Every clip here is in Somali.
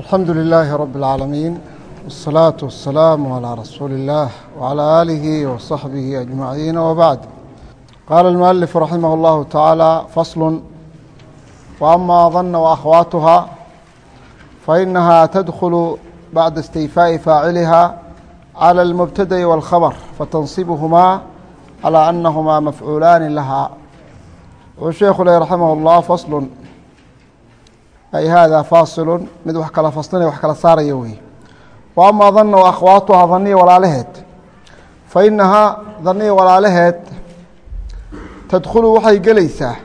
alxamdu لilaahi rab اlcaalamiin wالsalaaةu wasalaamu عalىa rasuuli اllah wعalى aalihi waصaxbihi ajmaciin wbacd qaala اlmualif raximah اllahu tacaala fasl waama dana waأkhwaatuha fainaha tadkhulu bacda istayfaaءi faaciliha calى اlmubtada'i wاlkhabr fatanصibhumaa calى anahumaa mafcuulaani laha wuxuu sheekhu leh raximah اllah faslu ay hada faasilu mid wax kala faslinaya wax kala saaraya wey wa ama dana wa akhwaatuhaa daniya walaalaheed fa inahaa daniya walaalaheed tadkhulu waxay gelaysaa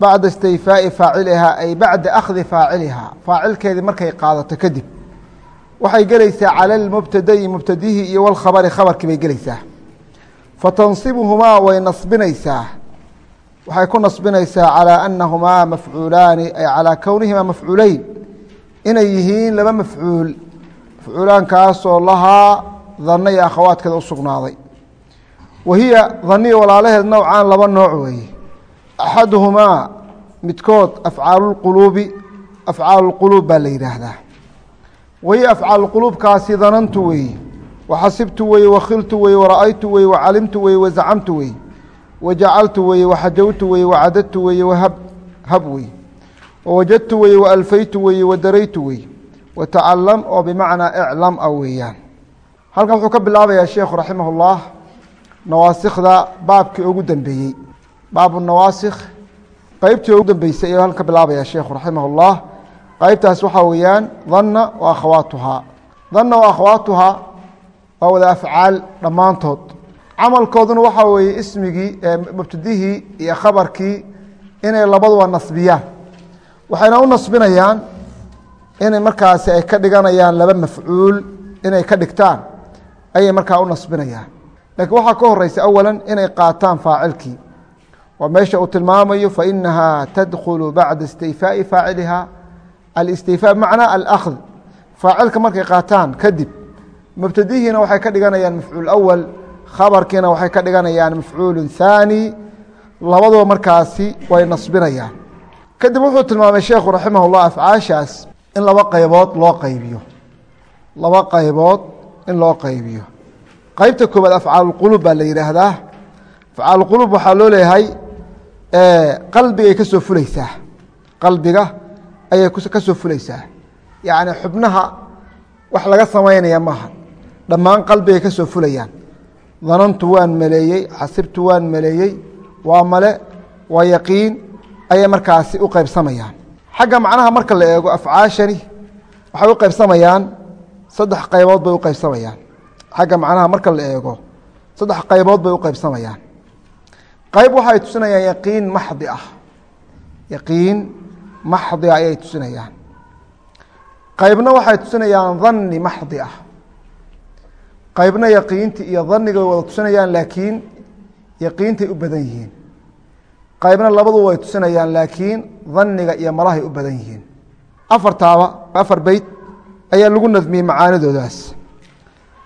bacda istayfaa'i faacilihaa ay bacda akhdi faacilihaa faacilkeedii markay qaadato kadib. Waxay gelaysaa cala lmubtadayi mubtadihii iyo walkhabari khabarkii bay gelaysaa. Fatansibuhumaa way nasbinaysaa waxay ku nasbinaysaa calىa anahumaa mafcuulaani ay calىa kownihimaa mafcuuleyn inay yihiin laba mafcuul. Mafcuulaankaasoo lahaa dana iyo akhawaadkeeda u sugnaaday. Wa hiya daniya walaalaheed nowcaan laba nooc weeye. Axaduhumaa midkood afcaalu lquluubi afcaalu lquluub baa la yidhaahdaa. Wahiya afcaalu quluubkaasi danantu weeye. Waxasibtu weye wakhiltu weye wara'aytu weye wacalimtu weye wazacamtu weye wajacaltu weye waxajawtu weye wacadadtu weye wahab hab weye wawajadtu weye waalfaytu weye wadaraytu weye watacalam oo bimacnaa iclam a weeyaan. Halkan wuxuu ka bilaabayaa sheekhu raximah اllah nawaasikda baabkii ugu dambeeyey. Baabu nawaasikh qeybtii ugu dambeysay ayuu halkan ka bilaabaya sheekhu raximah اllah qeybtaas waxaa weeyaan dana wa akhawaatuhaa. Dana wa akhawaatuhaa waa wada afcaal dhammaantood camalkooduna waxaa weeye ismigii mubtadihii iyo khabarkii inay labaduba nasbiyaan. Waxayna u nasbinayaan inay markaasi ay ka dhiganayaan laba mafcuul inay ka dhigtaan. Ayay markaa u nasbinayaan. Lakiin waxaa ka horeysa awala inay qaataan faacilkii. Waa meesha uu tilmaamayo fainaha tadkhulu bacda istayfaaءi faaciliha alistayfaa bmacnaa alakd faacilka markay qaataan kadib mubtadihiina waxay ka dhiganayaan mafcuul awal khabarkiina waxay ka dhiganayaan mafcuulu thaani labaduba markaasi way nasbinayaan. Kadib wuxuu tilmaamay sheekhu raximah اllah afcaashaas in laba qaybood loo qaybiyo. Laba qaybood in loo qaybiyo. Qeybta koobaad afcaalulquluub baa la yidhaahdaa. Afcaalulquluub waxaa loo leeyahay qalbigay ka soo fuleysaa qalbiga ayay ka soo fuleysaa yacni xubnaha wax laga samaynaya maaha. Dhammaan qalbigay ka soo fulayaan danantu waan maleeyey xasibtu waan maleeyey waa male waa yaqiin ayay markaasi u qaybsamayaan. Xagga macnaha marka la eego afcaashani waxay u qaybsamayaan saddex qaybood bay u qaybsamayaan. Xagga macnaha marka la eego saddex qaybood bay u qaybsamayaan. Qayb waxay tusinayaan yaqiin maxdi ah. Yaqiin maxdi ah ayay tusinayaan. Qaybna waxay tusinayaan dhanni maxdi ah qaybna yaqiinti iyo daniga way wada tusinayaan laakiin yaqiintay u badan yihiin qaybna labadu way tusinayaan laakiin daniga iyo malahay u badan yihiin afartaaba afar beyt ayaa lagu nadmiyey macaanidoodaas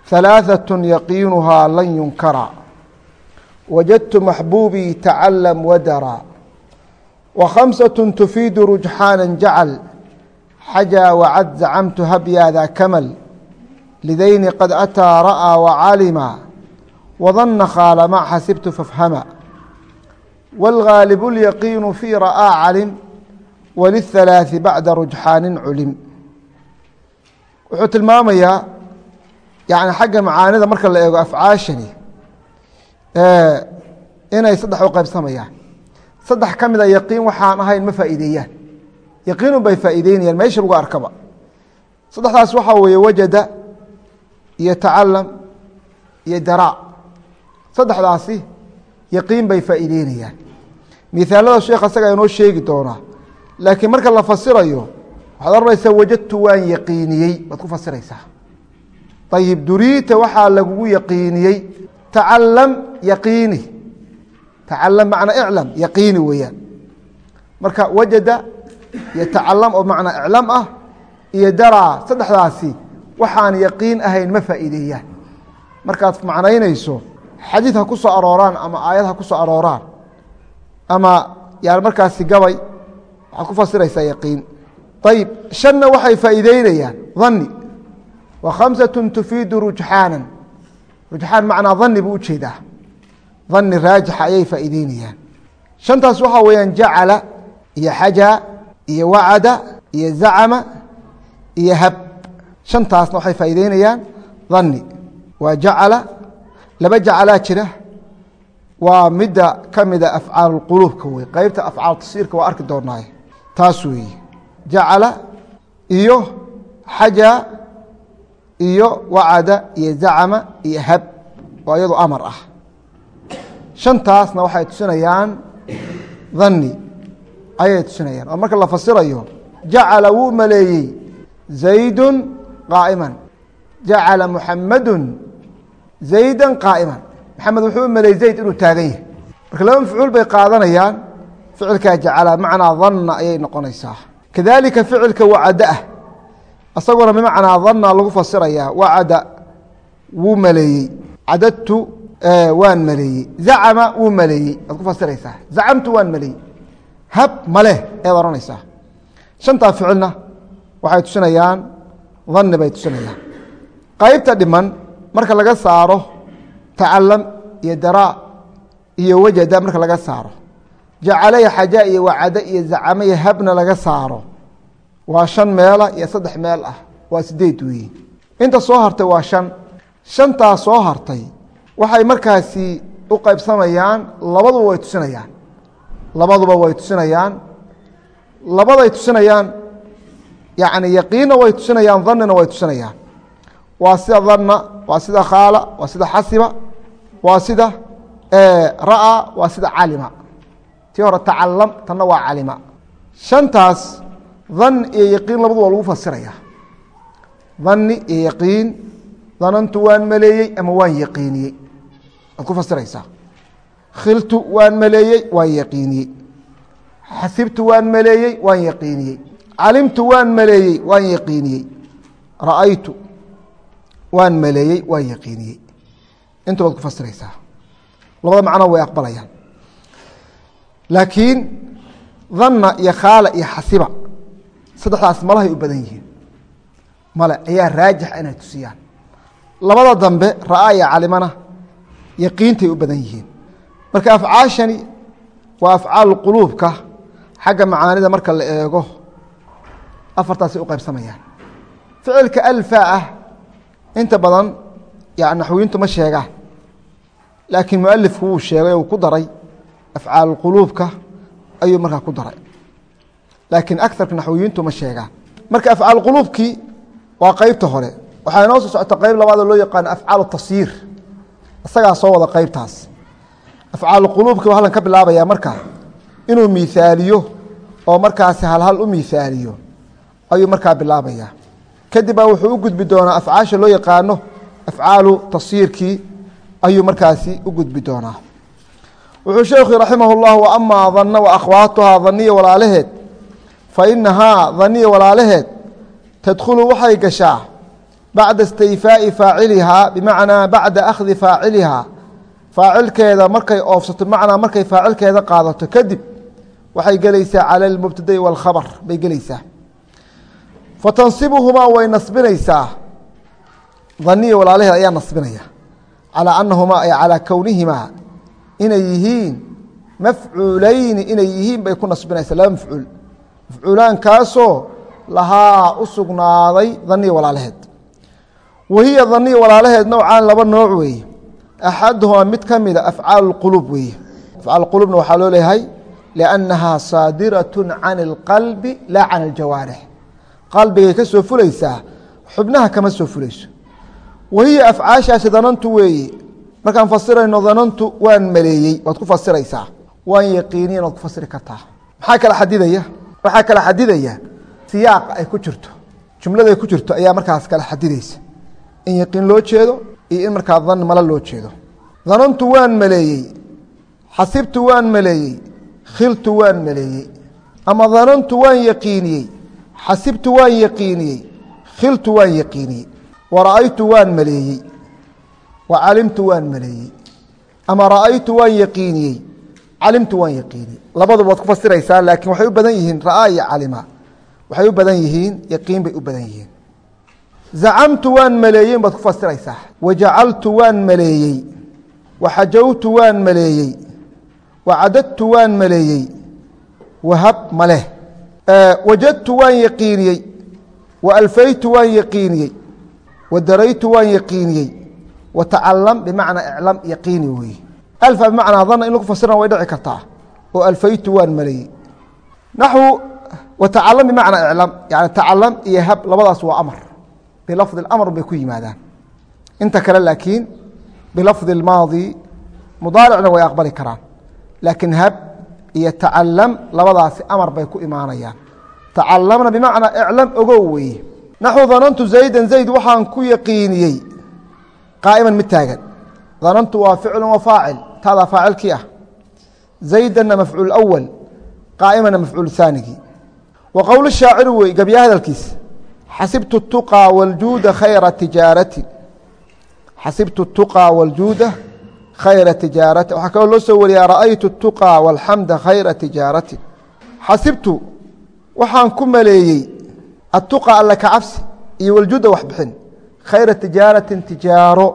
ثalaaثaة yaqiinuhaa lan yunkara wajadtu maxbuubii tacalam wadara وkhamsaة tufiidu rujxaana jacal xajaa wacad zacamtu habyaada kamal lidayni qad ataa ra'aa wacalima wadana khaala ma xasibtu fafhama wاlgaalibu اlyaqiinu fii ra'aa calim waliلhalaaثi bacda rujxaanin culim wuxuu tilmaamayaa yani xagga macaanida marka la eego afcaashani inay saddex u qaybsamayaan saddex ka mida yaqiin waxaan ahayn ma faa'iideeyaan yaqiinun bay faa'iideynayaan meesha lagu arkaba saddexdaas waxaa weeye wajada iyo tacalam iyo daraa saddexdaasi yaqiin bay faa'iideynayaan. Mihaalada sheekh asaga inoo sheegi doonaa. Laakiin marka la fasirayo waxaad oranaysaa wajadtu waan yaqiiniyey. Baad ku fasiraysaa. Ayib duriita waxaa lagugu yaqiiniyey tacalam yaqiini. Tacalam macnaa iclam yaqiini weeyaan. Marka wajada iyo tacalam oo macnaa iclam ah iyo daraa saddexdaasi waxaan yaqiin ahayn ma faa'iideeyaan. Markaad macnaynayso xadiid ha ku soo arooraan ama aayad ha ku soo arooraan. Ama yani markaasi gabay waxaad ku fasiraysaa yaqiin. Ayib shanna waxay faa'iideynayaan dani wa khamsatu tufiidu rujxaanan rujxaan macnaa dani buu u jeedaa dani raajixa ayay faa'iideynayaan. Shantaas waxaa weeyaan jacala iyo xaja iyo wacada iyo zacama iyo hab shantaasna waxay faa'iideynayaan dani waa jacala laba jacalaa jira. Waa midda ka mida afcaal quluubka wey qeybta afcaal tasiirka waa arki doonaaye taas weeye. Jacala iyo xaja iyo wacada iyo zacama iyo hab oo iyadu amar ah. Shantaasna waxay tusinayaan dani ayay tusinayaan. Oo marka la fasirayo jacala wuu maleeyey. Zaydu qaa'iman jacala muxamadu zayda qaa'iman maxamed wuxuu u maleeyey zayd inuu taagan yahay marka laba mafcuul bay qaadanayaan ficilkaa jacala macnaa danna ayay noqonaysaa kadalika ficilka wacada ah isaguna bimacnaa danna lagu fasirayaa wacada wuu maleeyey cadadtu waan maleeyey zacama wuu maleeyey waad ku fasiraysaa zacamtu waan maleeyey hab maleh ead ohanaysaa shantaa ficilna waxay tusinayaan dani bay tusinayaan. Qaybta dhiman marka laga saaro tacalam iyo daraa iyo wajada marka laga saaro. Jacalaya xaja iyo wacada iyo zacama iyo habna laga saaro. Waa shan meela iyo saddex meel ah. Waa sideed weeye inta soo hartay waa shan. Shantaa soo hartay waxay markaasi u qaybsamayaan labaduba way tusinayaan. Labaduba way tusinayaan. Labaday tusinayaan yani yaqiinna way tusinayaan dhanina way tusinayaan. Waa sida dhanna waa sida khaala waa sida xasiba waa sida ra'a waa sida calima. Tii hore tacalam tanna waa calima. Shantaas dhan iyo yaqiin labadu waa lagu fasiraya dhanni iyo yaqiin danantu waan maleeyey ama waan yaqiiniyey? Waad ku fasiraysaa khiltu waan maleeyey waan yaqiiniyey. Xasibtu waan maleeyey waan yaqiiniyey calimtu waan maleeyey waan yaqiiniyey. Ra'aytu waan maleeyey waan yaqiiniyey. Inta baad ku fasiraysaa. Labada macno way aqbalayaan. Laakiin dhanna iyo khaala iyo xasiba saddexdaas malahay u badan yihiin. Male ayaa raajixa inay tusiyaan. Labada dambe ra'a iyo calimana yaqiintay u badan yihiin. Marka afcaashani waa afcaal quluubka xagga macaanida marka la eego afartaasay u qaybsamayaan. Ficilka alfa ah inta badan yan naxwiyiintu ma sheegaan laakiin mualifku wuu sheegay uu ku daray afcaal quluubka ayuu markaa ku daray. Laakiin agarka naxwiyiintu ma sheegaan marka afcaal quluubkii waa qeybta hore. Waxaa inoo soo socota qeyb labaadoo loo yaqaano afcaal tasyiir isagaa soo wada qeybtaas afcaal quluubki waa halkan ka bilaabaya marka. Inuu miihaaliyo oo markaasi halhal u miihaaliyo ayuu markaa bilaabaya. Kadib baa wuxuu u gudbi doonaa afcaasha loo yaqaano afcaalu tasyiirkii ayuu markaasi u gudbi doonaa. Wuxuu sheekhu raximah اllah amaa dana waakhawaatuhaa daniya walaalaheed fainahaa daniya walaalaheed tadkhulu waxay gashaa bacda istayfaa'i faacilihaa bimacnaa bacda akhdi faacilihaa. Faacilkeeda markay oofsato bimacnaa markay faacilkeeda qaadato kadib waxay gelaysaa cala almubtadai wاlkhabr bay gelaysaa fatansibuhumaa way nasbinaysaa. Daniya walaalaheed ayaa nasbinaya. Calaa anahumaa ay calaa kownihimaa inay yihiin mafcuuleyni inay yihiin bay ku nasbinaysaa. Laba mafcuul. Mafcuulaankaasoo lahaa u sugnaaday daniya walaalaheed. Wahiya daniya walaalaheed nowcaan laba nooc weeye. Axaduhumaa mid ka mida afcaal quluub weeye. Afcaal quluubna waxaa loo leeyahay liannahaa saadiraة can اlqalbi laa can aljawaarix qalbigay ka soo fulaysaa xubnaha kama soo fulayso. Wahiya afcaashaasi danantu weeye markaan fasirayno danantu waan maleeyey waad ku fasiraysaa. Waan yaqiiniyan waad ku fasiri kartaa. Maxaa kala xadidaya? Waxaa kala xadidaya siyaaqa ay ku jirto. Jumlada ay ku jirto ayaa markaas kala xadidaysa. In yaqiin loo jeedo iyo in markaa dan malo loo jeedo. Danantu waan maleeyey. Xasibtu waan maleeyey. Khiltu waan maleeyey. Ama danantu waan yaqiiniyey xasibtu waan yaqiiniyey khiltu waan yaqiiniyey wara'aytu waan maleeyey wa calimtu waan maleeyey. Ama ra'aytu waan yaqiiniyey calimtu waan yaqiiniyey. Labaduba waad ku fasiraysaa laakiin waxay u badan yihiin ra'aa iyo calima. Waxay u badan yihiin yaqiin bay u badan yihiin. Zacamtu waan maleeyey baad ku fasiraysaa. Wajacaltu waan maleeyey. Waxajawtu waan maleeyey. Wacadadtu waan maleeyey. Wahab maleh wajadtu waan yaqiiniyey. Waalfaytu waan yaqiiniyey. Wadaraytu waan yaqiiniyey. Watacalam bimacnaa iclam yaqiini weeye alfa bimacnaa dana in lagu fasirana way dhici kartaa. Oo alfaytu waan maleeyey. Naxwu watacalam bimacnaa iclam. Yani tacalam iyo hab labadaas waa amar. Bilafdi amr bay ku yimaadaan. Inta kale laakiin bilafdi اlmaadi mudaaricna way aqbali karaan. Laakiin hab iyo tacalam labadaasi amar bay ku imaanayaan. Tacalamna bimacnaa iclam ogow weeye. Naxu danantu zaydan zayd waxaan ku yaqiiniyey. Qaa'iman mid taagan. Danantu waa ficlun wa faacil. Taadaa faacilkii ah. Zaydanna mafcuul awal qaa'imana mafcuul haanigii wa qowl shaaciru wey gebya hadalkiis. Xasibtu tuqaa wljuuda khayra tijaarati xasibtu tuqaa wljuuda khayra tijaarati waxaa kaloo loo soo wariyaa ra'aytu tuqaa walxamda khayra tijaarati xasibtu waxaan ku maleeyey attuqa alle ka cabsi iyo waljuda waxbixin. Khayra tijaaratin tijaaro.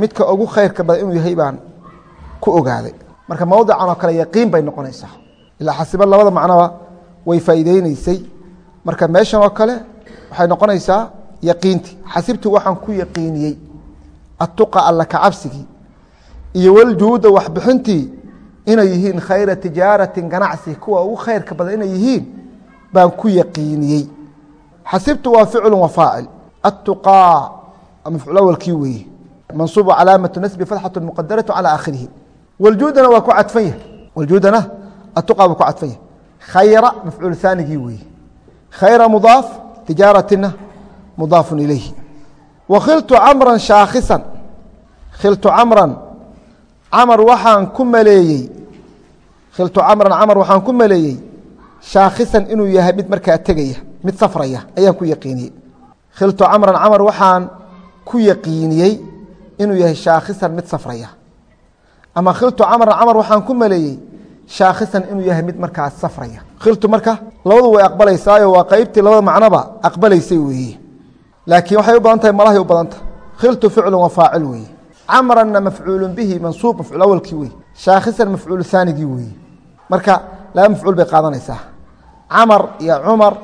Midka ugu khayrka badan inuu yahay baan ku ogaaday. Marka mowdican oo kale yaqiin bay noqonaysaa. Ilaa xasiba labada macnoba way faa'ideyneysay marka meeshan oo kale waxay noqonaysaa yaqiintii xasibtu waxaan ku yaqiiniyey attuqa alle ka cabsigii iyo waljuuda waxbixintii inay yihiin khayra tijaaratin ganacsi kuwa ugu khayrka badan inay yihiin baan ku yaqiiniyey. Xasibtu waa ficlu wa faacil. Atuqaa mafcuul awalkii weeye. Mansuubu calaamatu nasbi fatxatu muqadaratu calى aakhirihi. Waljuudana waa ku cadfan yahay. Waljuudana atuqa buu ku cadfan yahay. Khayra mafcuul haanigii weeye. Khayra mudaaf tijaaratina mudaafu ilayhi. Wakhiltu camran shaakhisan khiltu camran camar waxaan ku maleeyey khiltu camran camar waxaan ku maleeyey shaakhisan inuu yahay mid markaa tegaya mid safraya ayaan ku yaqiiniyey. Khiltu camran camar waxaan ku yaqiiniyey inuu yahay shaakhisan mid safraya. Ama khiltu camran camar waxaan ku maleeyey shaakhisan inuu yahay mid markaas safraya. Khiltu marka labadu way aqbalaysaayo waa qeybtii labada macnoba aqbalaysay weeye laakiin waxay u badan tahay malahay u badanta khiltu ficlu wa faacil weeye camranna mafcuulu bihi mansuub mafcuul awalkii weye shaakhisan mafcuul haanigii weeye marka laba mafcuul bay qaadanaysaa. Camar iyo cumar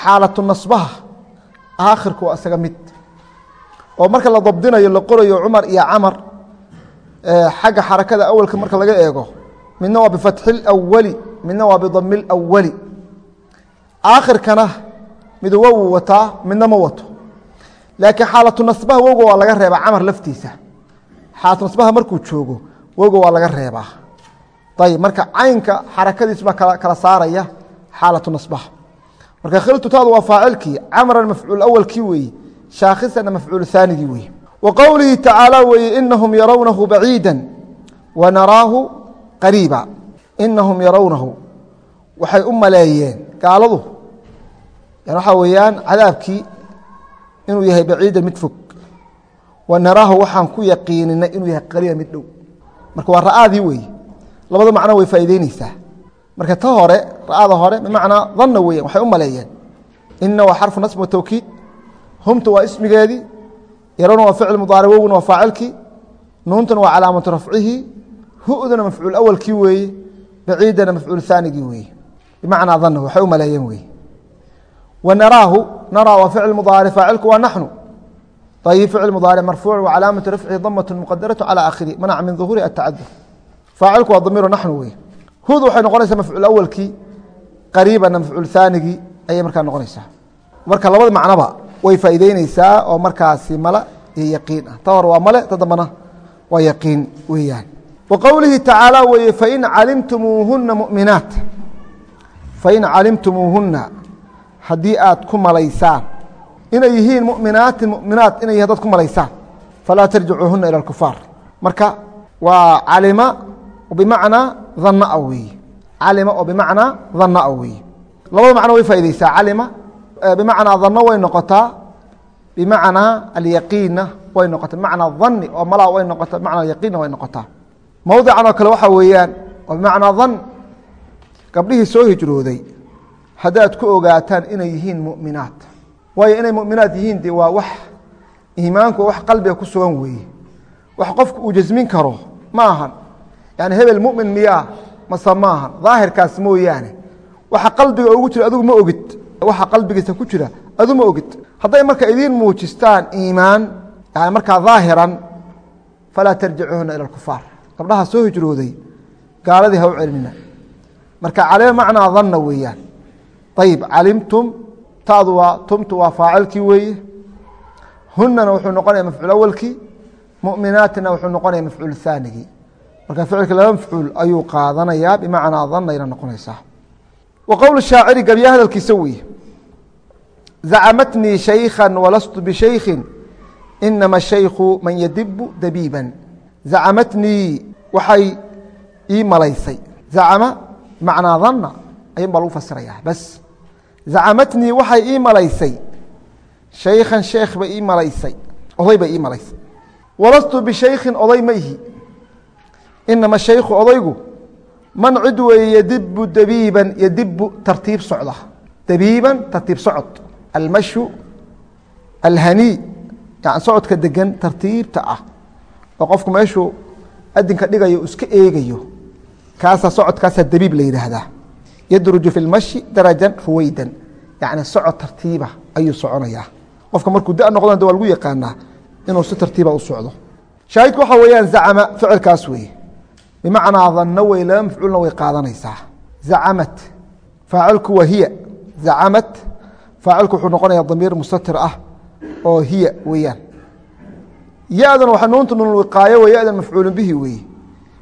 xaalatu nasbaha aakhirku waa isaga mid. Oo marka la dabdinayo la qorayo cumar iyo camar xagga xarakada awalka marka laga eego midna waa bifatxi اlawali midna waa bidami اlawali aakhirkana mid wow wataa midna ma wato. Laakiin xaalatu nasbaha wowga waa laga reebaa camar laftiisa xaalatu nasbaha markuu joogo wowga waa laga reebaa. Ayb marka caynka xarakadiisu baa kala saaraya xaalatu nasbaha marka khiltu taadu waa faacilkii camran mafcuul awalkii weeye shaakhisana mafcuul haanigii weeye. Wa qowlihi tacaala weeye inahum yarawnahu baciida wa naraahu qariiba. Inahum yarawnahu. Waxay u maleeyeen gaaladu waxaa weeyaan cadaabkii inuu yahay baciidan mid fog wa naraahu waxaan ku yaqiininay inuu yahay qariiba mid dhow. Marka waa ra'aadii weeye. Labada macno way faa'iideyneysaa marka ta hore ra'ada hore bimacnaa danna weeyaan waxay u maleeyeen. Ina waa xarfu nasb watawkiid humta waa ismigeedii yarowna waa ficil mudaaric wowguna waa faacilkii nuuntana waa calaamatu rafcihi. Hu'dana mafcuul awalkii weeye. Baciidana mafcuul haanigii weeye. Bimacnaa danna waxay u maleeyeen weeye. Wa naraahu naraa waa ficil mudaaric faacilku waa naxnu ficil mudaaric marfuuc wa calaamatu rafcihi damat muqadaratu calى aakhiri manaca min duhuuri atacadur faacilku waa damiiru naxnu weeye hud waxay noqonaysaa mafcuul awalkii qariibana mafcuul haanigii ayay markaa noqonaysaa marka labada macnoba way faa'iideyneysaa oo markaasi male iyo yaqiin ah ta hore waa male ta dambana waa yaqiin weeyaan wa qowlihi tacaala weeye fain calimtumuuhuna muminaat fain calimtumuuhuna haddii aad ku malaysaan inay yihiin muminaatin muminaat inay dad ku malaysaan. Falaa tarjicuuhuna ilى اkufaar marka waa calima bimacnaa dana weeye calima oo bimacnaa dana weeye labada macno way faa'ideysaa calima bimacnaa dano way noqotaa bimacnaa alyaqiinna way noqota bimacnaa dani oo malaa way noqota bimacnaa yaqiinna way noqotaa. Mowdican oo kale waxaa weeyaan oo bimacnaa dan gabdhihii soo hijrooday haddaad ku ogaataan inay yihiin mu'minaat waayo inay mu'minaat yihiin de waa wax iimaanku wax qalbiga ku sugan weeye. Wax qofku uu jasmin karo ma ahan. Yani hebel mumin miyaa mase ma ahan. Daahirkaas mooyaane. Waxa qalbiga ugu jira adigu ma ogid. Waxa qalbigiisa ku jira adu ma ogid. Hadday marka idiin muujistaan iimaan yani markaa daahiran falaa tarjicuuna ila kufaar gabdhaha soo hijrooday gaaladii ha u celinina. Marka calima macnaa danna weeyaan. Ayib calimtum tadu waa tumtu waa faacilkii weeye. Hunana wuxuu noqonaya mafcuul awalkii muminaatina wuxuu noqonaya mafcuul haanigii marka ficilka laba mafcuul ayuu qaadanayaa bimacnaa danayna noqonaysaa. Wa qowl shaaciri gebya hadalkiisa weye zacmatnii shaykha walastu bishaykhin inama shaykhu man yadibu dabiiban. Zacmatnii waxay ii malaysay. Zacama macnaa danna ayun baa lagu fasirayaa bas zacmatnii waxay ii malaysay shaykhan sheekh bay ii malaysay oday bay ii malaysay walastu bishaykhin oday ma ihi inama shaykhu odaygu man cid weeye yadibu dabiiban yadibu tartiib socda dabiiban tartiib socod almashu alhanii yani socodka degan tartiibta ah oo qofku meeshuu adinka dhigayo iska eegayo kaasaa socodkaasaa dabiib la yidhaahdaa yadruju fi lmashi darajan ruweydan yani socod tartiiba ayuu soconayaa. Qofka markuu da noqdona waa lagu yaqaanaa inuu si tartiiba u socdo. Shaahidku waxaa weeyaan zacama ficilkaas weeye. Bimacnaa danno wey laba mafcuulna way qaadanaysaa. Zacamat faacilku waa hiya. Zacamat faacilku wuxuu noqonaya damiir mustatir ah oo hiya weeyaan. Ya-dan waa nuunta nunwiqaayo wey ya-dan mafcuulu bihi weeye.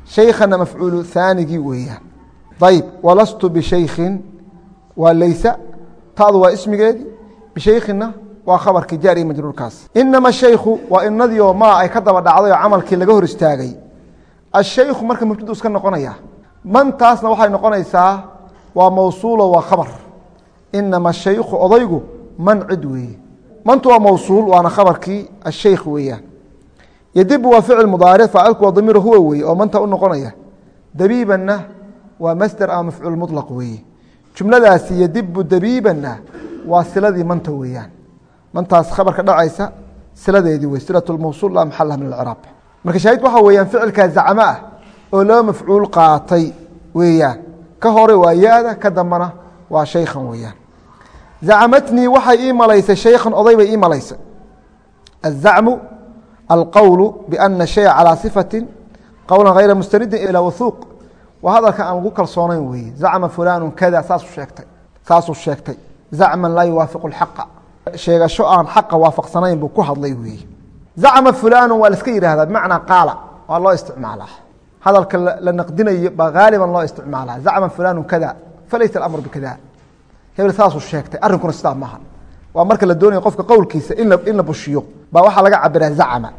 Shaykhana mafcuulu haanigii weeyaan ayb walastu bishaykhin waa leysa tadu waa ismigeedii bishaykhina waa khabarkii jaari majruurkaas. Inama shaykhu waa inadii oo maa ay ka daba dhacday oo camalkii laga hor istaagay. Ashaykhu marka mubtadu iska noqonaya mantaasna waxay noqonaysaa waa mawsuulo waa khabar. Inama shaykhu odaygu man cid weeye. Mantu waa mawsuul waana khabarkii ashaykh weeyaan. Yadibu waa ficil mudaaric faacilku waa damiir huwa weeye oo manta u noqonaya. Dabiibanna waa masder ama mafcuul muطlaq weeye jumladaasi yadibu dabiibanna waa siladii manta weeyaan mantaas khabarka dhacaysa siladeedii wey silaة mawsul la maxala min اcraab marka shaahid waxaa weeyaan ficilkaa zacmo ah oo laba mafcuul qaatay weeyaan ka hore waa ya-da ka dambana waa shaykhan weeyaan zacmatnii waxay ii malaysay shaykhan oday bay ii malaysay aلzacmu alqowlu bأna shaya calىa صifati qowla hayra mustanidin ilى wahuuq waa hadalka aan lagu kalsoonayn weeye zacma fulanu kada saasuu sheegtay. Saasuu sheegtay. Zacman laa yuwaafiqu اxaqa sheegasho aan xaqa waafaqsanayn buu ku hadlay weeye zacma fulanu waa la iska bimacnaa qaala waa loo isticmaalaa. Hadalka la naqdinayo baa haaliban loo isticmaalaa. Zacma fulanu kada falaysa alamr bikada hebel saasuu sheegtay arrinkuna sidaa maaha waa marka la doonaya qofka qowlkiisa in la bushiyo baa waxaa laga cabiraa zacma.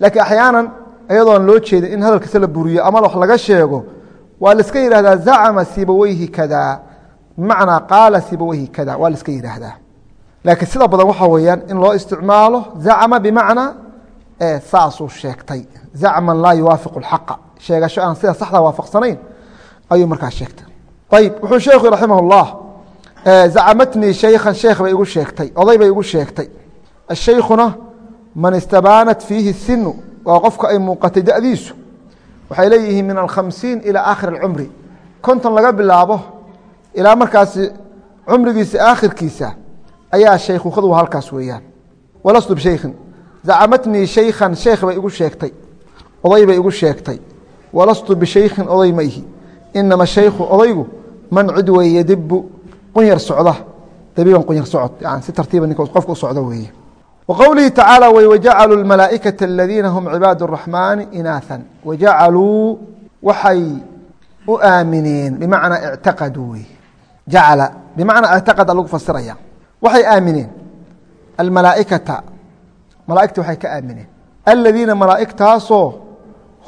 Laakiin axyaanan iyadoon loo jeedin in hadalkiisa la buriyo ama wax laga sheego waa la iska yihahdaa zacma sibaweyhi kada. Bimacnaa qaala sibaweyhi kada. Waa la iska yihahdaa laakiin sida badan waxaa weeyaan in loo isticmaalo zacma bimacnaa saasuu sheegtay. Zacman laa yuwaafiqu اxaqa sheegasho aan sida saxda waafaqsanayn ayuu markaa sheegtay. Ayib wuxuu sheekhu raximah اllah zacmatnii shaykhan sheekh bay igu sheegtay oday bay igu sheegtay. Ashaykhuna man istabaanat fiihi sinu waa qofka ay muuqatay da'diisu waxay leeyihiin min alkhamsiin ilى aakhir اcumri konton laga bilaabo ilaa markaasi cumrigiisa aakhirkiisa ayaa shaykhukadu halkaas weeyaan. Walastu bishaykhin zacmatnii shaykhan sheekh bay igu sheegtay. Oday bay igu sheegtay. Walastu bishaykhin oday ma ihi. Inama shaykhu odaygu man cid weeye yadibu qunyar socda. Dabiiban qunyar socod yani si tartiiba ninka qofka u socda weeye wa qowlihi tacaala wey wajacaluu اlmalaa'ikata aladiina hum cibaad الraxmaani inaathan wajacaluu waxay u aamineen bimacnaa ictaqaduu wey jacala bimacnaa ictaqada lagu fasiraya waxay aamineen almalaaئikata malaaigta waxay ka aamineen aladiina malaa'igtaasoo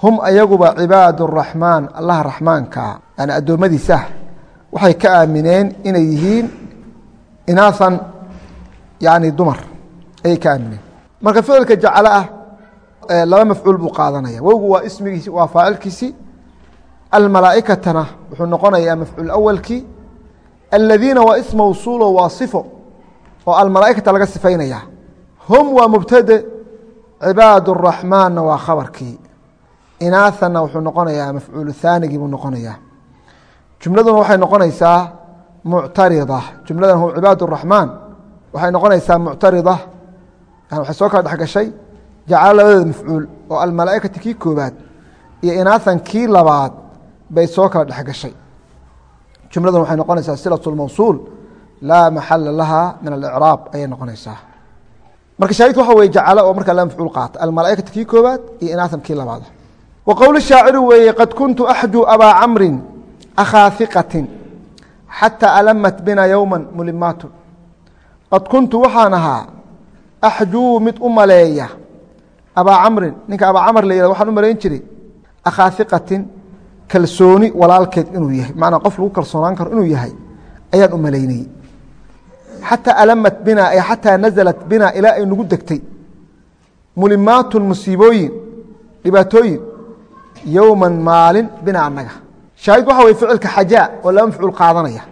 hum ayaguba cibaad الraxmaan allaha raxmaankaa yani addoommadiisah waxay ka aamineen inay yihiin inaahan yani dumar ayay ka aminen marka ficilka jaclo ah laba mafcuul buu qaadanaya. Wowgu waa ismigiisi waa faacilkiisi almalaaikatana wuxuu noqonayaa mafcuul awalkii aladiina waa is mawsuulo waa sifo oo almalaaikata laga sifaynaya hum waa mubtade cibaad اraxmaanna waa khabarkii inaahanna wuxuu noqonayaa mafcuul haanigii buu noqonayaa. Jumladuna waxay noqonaysaa muctarida jumladan hum cibaad raxmaan waxay noqonaysaa muctarida waxay soo kala dhex gashay. Jacalo labadeeda mafcuul oo almalaaikati kii koobaad iyo inaahan kii labaad bay soo kala dhex jumladuna waxay noqonaysaa silaة اlmawsuul laa maxala laha min alicraab ayay noqonaysaa. Marka shaahidka waxa weye jacalo oo markaa la mafcuul qaata almalaaikati kii koobaad iyo inaahan kii labaad. Wa qowl shaaciri weeye qad kuntu axjuu abaa camrin akhaa hiqatin xataa alamat bina yowma mulimaatu qad kuntu waxaan ahaa axjuu mid u maleeya abaa camrin ninka abaa camr la yihah waxaan u malayn jiray akhaa hiqatin kalsooni walaalkeed inuu yahay macnaa qof lagu kalsoonaan karo inuu yahay ayaan u malaynayey xataa alamat bina ay xataa naزlat bina ilaa ay nagu degtay mulimaatun musiibooyin dhibaatooyin yowma maalin bina anaga shaahid waxa wey ficilka xajaa oo laba mafcuul qaadanaya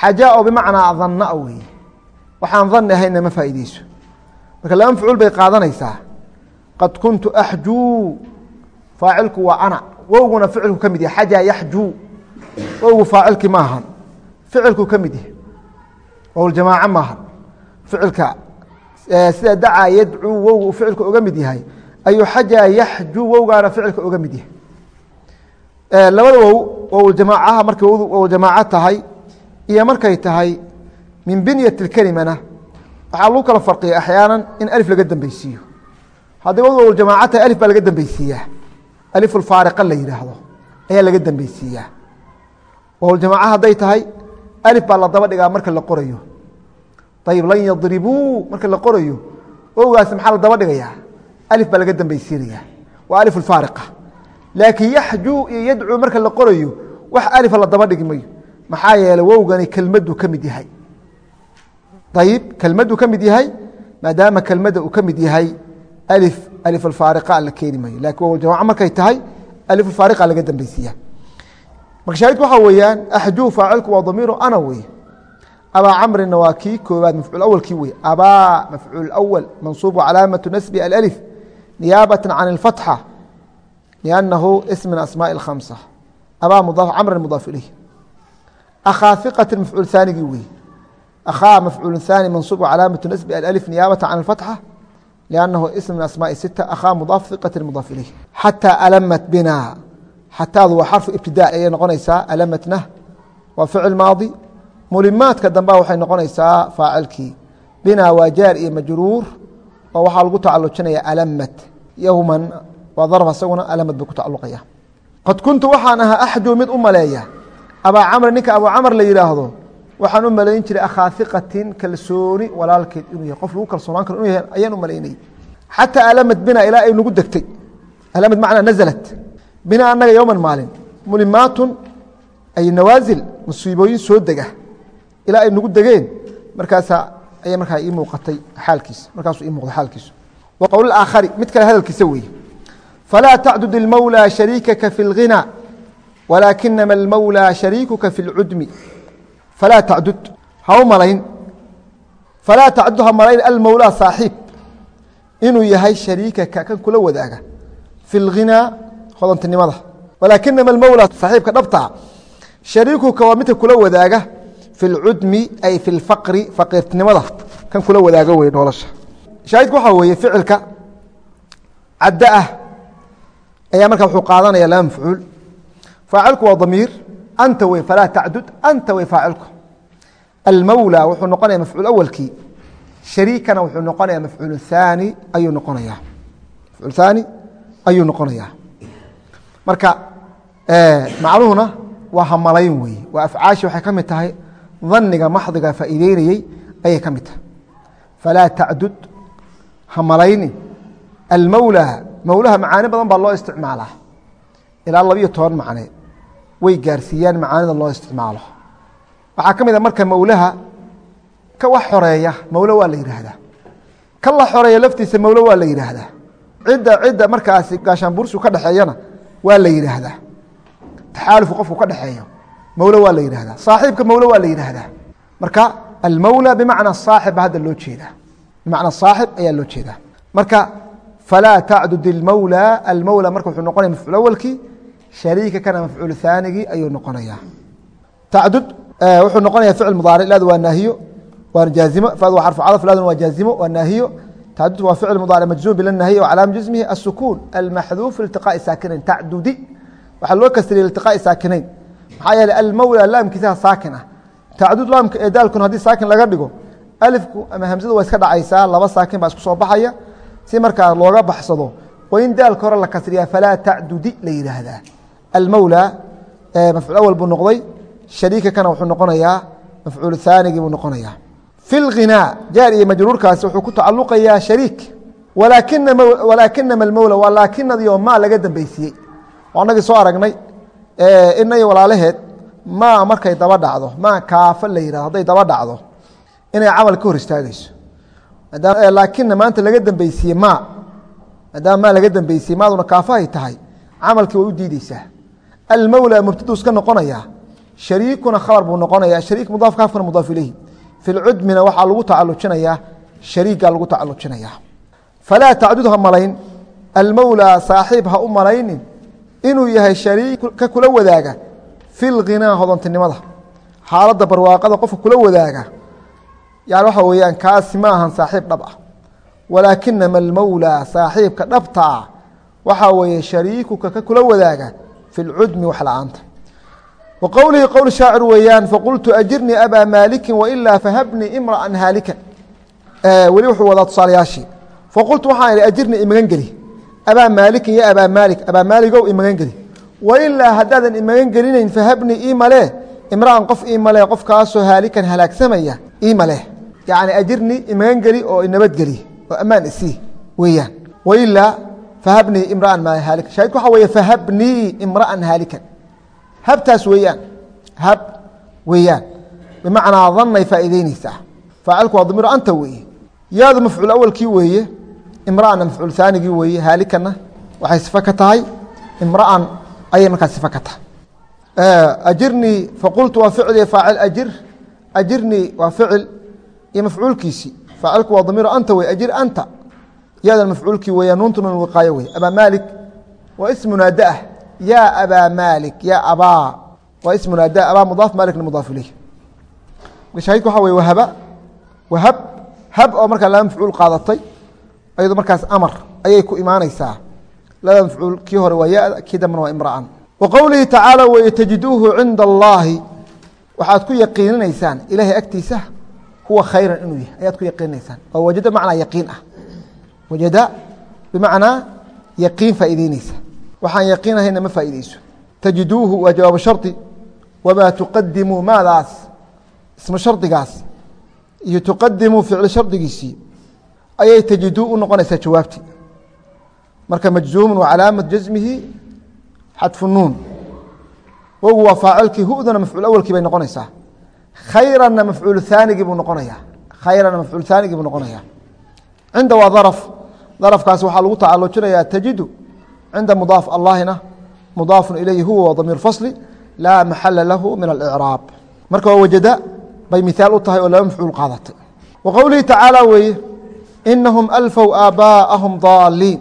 xajaa oo bimacnaa danaa weeye waxaan dani ahayna ma faa'iideyso marka laba mafcuul bay qaadanaysaa. Qad kuntu axjuu faacilku waa ana. Wowguna ficilku ka mid yahay. Xajaa yaxjuu wowgu faacilkii ma ahan. Ficilku ka mid yahay. Wowljamaaco maahan ficilka sida dacaa yadcuu wowgu ficilka oga mid yahay. Ayuu xajaa yaxjuu wowgaana ficilka oga mid yahay. Labada wow wowljamaacaha markay wowljamaaco tahay iyo markay tahay min binyat اkelimana waxaa lagu kala farqiya axyaana in alif laga dambeysiiyo hadday wad wowljamaaco tahay alif baa laga dambeysiiyaa alifulfaariqa la yidhaahdo ayaa laga dambeysiiyaa wowljamaaco hadday tahay alif baa la daba dhigaa marka la qorayo. Ayib lan yadribuu marka la qorayo owgaas maxaa la daba dhigayaa? Alif baa laga dambeysiinaya waa alif ulfaariqa laakiin yaxjuu iyo yadcuu marka la qorayo wax alifa la daba dhigi mayo maxaa yeeley wowgani kelmaddu ka mid yahay ayib kelmaddu ka mid yahay maadaama kelmadda uu ka mid yahay alif alif alfaariqa la keeni mayo lakin wow jamaco markay tahay alif alfaariqa laga dambeysiiya marka shaahidku waxaa weeyaan axjuu faacilku waa damiiru ana wey abaa camrina waa kii koobaad mafcuul awalkii wey abaa mafcuul awal mansuubu calaamatu nasbi alأlif niyaabata can اlfatxa liannahu ism min asmaaءi اkhamsa abaa mudaaf camrin mudaaf ilayh akhaa hiqati mafcuul haanigii wey akhaa mafcuul haani mansuubu calaamatu nasbi alأlif niyaabata can اlfatxa liannahu ism min asmaaءi sita akhaa mudaaf hiqati mudaaf ilayh xataa alamat bina xataadu waa xarfu ibtida ayay noqonaysaa alamatna waa ficil maadi mulimaadka dambea waxay noqonaysaa faacilkii binaa waa jaar iyo majruur oo waxaa lagu tacalujinaya alamat yowman waa darf isaguna alamad buu ku tacaluqaya qad kuntu waxaan ahaa axjuu mid u maleeya abaa camr ninka abuu camr la yidhaahdo waxaan u malayn jiray akhaaiqatin kalsooni walaalkeed inuu yahay qof lagu kalsoonaan karo inu yahay ayaan u malaynayay xataa alamad bina ilaa ay nagu degtay. Alamad macnaa nazalat. Bina annaga yowman maalin mulimaatun ay nawaasil musiibooyin soo dega ilaa ay nagu degeen markaasaa ayaa markaa ii muuqatay xaalkiisa markaasuu ii muuqday xaalkiisu. Wa qowl aakhari mid kale hadalkiisa weeye. Falaa tacdud ilmawlaa shariikaka fi اlghina walakinama almawlaa shariikuka fi اlcudmi falaa tacdud ha u malayn falaa tacdud ha malayn almawlaa saaxiib inuu yahay shariikaka kan kula wadaaga fi اlghinaa hodantinimada walaakinama almawlى saaxiibka dhabtaa shariikuka waa midka kula wadaaga fi اlcudmi ay fi اlfaqri faqiirtinimada kan kula wadaaga wey nolosha shaahidka waxaa weeye ficilka caddo ah ayaa markaa wuxuu qaadanaya laba mafcuul faacilku waa damiir anta wey falaa tacdud anta wey faacilku almawlى wuxuu noqonaya mafcuul awalkii shariikana wuxuu noqonaya mafcuul haani ayuu noqonaya mafcuul haani ayuu noqonaya marka macnuhuna waa hamalayn wey waa afcaashi waxay ka mid tahay daniga maxdiga faa'iideynayey ayay ka mid tahay falaa tacdud hamalayni almawlى mawlaha macaani badan baa loo isticmaalaa ilaa labiyo toban macne way gaarsiiyaan macaanida loo isticmaalo. Waxaa ka mid a marka mawlaha ka wax xoreeya mawlo waa la yidhaahdaa. Kan la xoreeya laftiisa mawlo waa la yidhaahdaa. Cidda cidda markaasi gaashaanbuursu ka dhexeeyana waa la yidhaahdaa. Taxaalufku qofku ka dhexeeyo mawle waa la yihahdaa saaxiibka mawle waa la yihahdaa marka almawla bimacna saaxib hadda loo jeedaa. Bimacna saaxib ayaa loo jeedaa. Marka falaa tacdud ilmawla almawla marka wuxuu noqonaya mafcuul awalkii shariika kana mafcuul haanigii ayuu noqonaya tacdud wuxuu noqonaya ficil mudaaric laadu waa naahiyo waa jaazimo fadu waa xarfu cadaf laaduna waa jaazimo waa naahiyo. Tacdud waa ficil mudaaric majzuum bila naahiya wacalaama jismihi asukuun almaxduuf iltiqaa'i saakinayn. Tacdudi waxaa loo kasriyey iltiqaa'i saakinayn. Maxaa yeeley almawla laamkiisaha saakin ah. Tacdud laamka ee daalkun haddii saakin laga dhigo alifku ama hamsadu waa iska dhacaysaa laba saakin baa isku soo baxaya. Si markaa looga baxsado waa in daalka hore la kasriyaa falaa tacdudi la yidhaahdaa almawla mafcuul awal buu noqday shariika kana wuxuu noqonayaa mafcuul haanigii buu noqonayaa fi lghinaa jaar iyo majruurkaasi wuxuu ku tacaluqayaa shariik walaakinama almowla waa laakinadii oo maa laga dambeysiiyey oo anagii soo aragnay inay walaalaheed maa markay daba dhacdo maa kaafa la yihahdo hadday daba dhacdo inay camal ka hor istaagayso laakina maanta laga dambeysiiye maa maadaama maa laga dambeysiye maaduna kaafa ay tahay camalkii way u diideysaa almowla mubtaduu iska noqonayaa shariikuna khabar buu noqonaya shariik mudaaf kaafkana mudaaf ileyhi fi waxaa lagu tacalujinayaa shariigaa lagu tacalujinayaa falaa tacdud ha malayn almowlaa saaxiib ha u malaynin inuu yahay shariik ka kula wadaaga fi lghinaa hodontinimada xaaladda barwaaqada qofka kula wadaaga yani waxa weeyaan kaasi ma ahan saaxiib dhab ah walaakinama almowlaa saaxiibka dhabta ah waxaa weeye shariikuka ka kula wadaaga fi lcudmi wax la'aanta wa qowlihi qowl shaacir weeyaan faqultu ajirnii abaa maalikin wailaa fahabnii imra'an haalikan weli wuxuu wadaa tusaalayaashii faqultu waxaan ihi ajirnii imagan abaa maalikin ya abaa maalik abaa maaligow imagan wailaa haddaadan imagan fahabnii iimale imra'an qof iimale qofkaasoo haalikan halaagsamaya iimale yacni ajirnii imagan oo inabadgeli oo ammaan isii weeyaan wailaa fahabnii imra'an maa haalikan shaahidku waxaa weeye fahabnii imra'an haalikan habtaas weeyaan hab weeyaan bimacnaa danay faa'iideyneysaa faacilku waa damiir anta weeye yaadu mafcuul awalkii weeye imra'anna mafcuul haanigii weeye haalikanna waxay sifo ka tahay imra'an ayay markaa sifo ka tahay ajirnii faqultu waa ficil faacil ajir ajirnii waa ficil iyo mafcuulkiisii faacilku waa damiir anta weye ajir anta yadan mafcuulkii weeya nuuntu nun wiqaayo weye abaa maalik waa ism munaada ah ya abaa maalik ya abaa waa ism munaada abaa mudaaf maalikna mudaaf ileyh shaahidku waxa weye wahaba wahab hab oo markaa laba mafcuul qaadatay ayadoo markaas amar ayay ku imaaneysaa laba mafcuul kii hore waa ya kii dambena waa imra'an wa qowlihi tacaala weye tajiduuhu cinda allaahi waxaad ku yaqiininaysaan ilaahay agtiisa huwa khayran inuu yahay ayaad ku yaqiininaysaan waa wajada macnaa yaqiin ah wajada bimacnaa yaqiin faa'ideyneysa waxaan yaqiinahayna ma faa'iideyso tajiduuhu waa jawaabu shardi wamaa tuqadimuu maadaas? Ismu shardigaas. Iyo tuqadimuu ficli shardigiisii. Ayay tajiduu u noqonaysaa jawaabtii marka majzuumun wa calaamat jasmihi xadfu nuun. Waa faacilkii hudana mafcuul awalkii bay noqonaysaa. Khayranna mafcuul haanigii buu noqonayaa. Khayranna mafcuul haanigii buu noqonayaa. Cinda waa daraf darafkaasi waxaa lagu tacalujinayaa tajidu cinda mudaaf allahina mudaafun ilayhi huwa wa damiir fasli laa maxala lahu min alicraab marka waa wajada bay miaal u tahay oo laba mafcuul qaadatay. Wa tacaala weeye inahum alfow aabbaa'ahum daaliin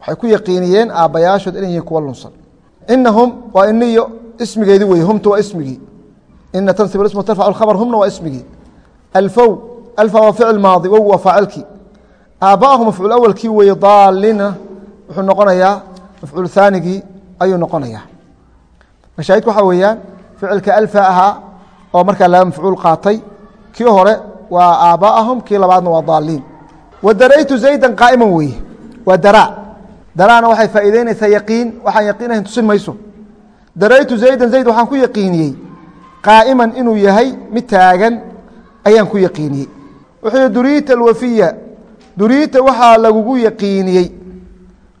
waxay ku yaqiiniyeen aabbayaashood inay yihiin kuwa lunsan. Inahum waa iniyo ismigeedi weye humta waa ismigii. Ina tansib ismu tarfac khabr humna waa ismigii. Alfow alfa waa ficil maadi wow waa faacilkii aabbaahum mafcuul awalkii weeye daalina wuxuu noqonayaa mafcuul haanigii ayuu noqonayaa. Mashaahidku waxaa weeyaan ficilka alfa ahaa oo markaa laba mafcuul qaatay kii hore waa aabbaahum kii labaadna waa daaliin wa daraytu zaydan qaa'iman weeye waa daraa daraana waxay faa'iideynaysaa yaqiin waxaan yaqiinahayn tusin mayso. Daraytu zaydan zayd waxaan ku yaqiiniyey qaa'iman inuu yahay mid taagan ayaan ku yaqiiniyey. Wuxuu duriita alwafiya duriita waxaa lagugu yaqiiniyey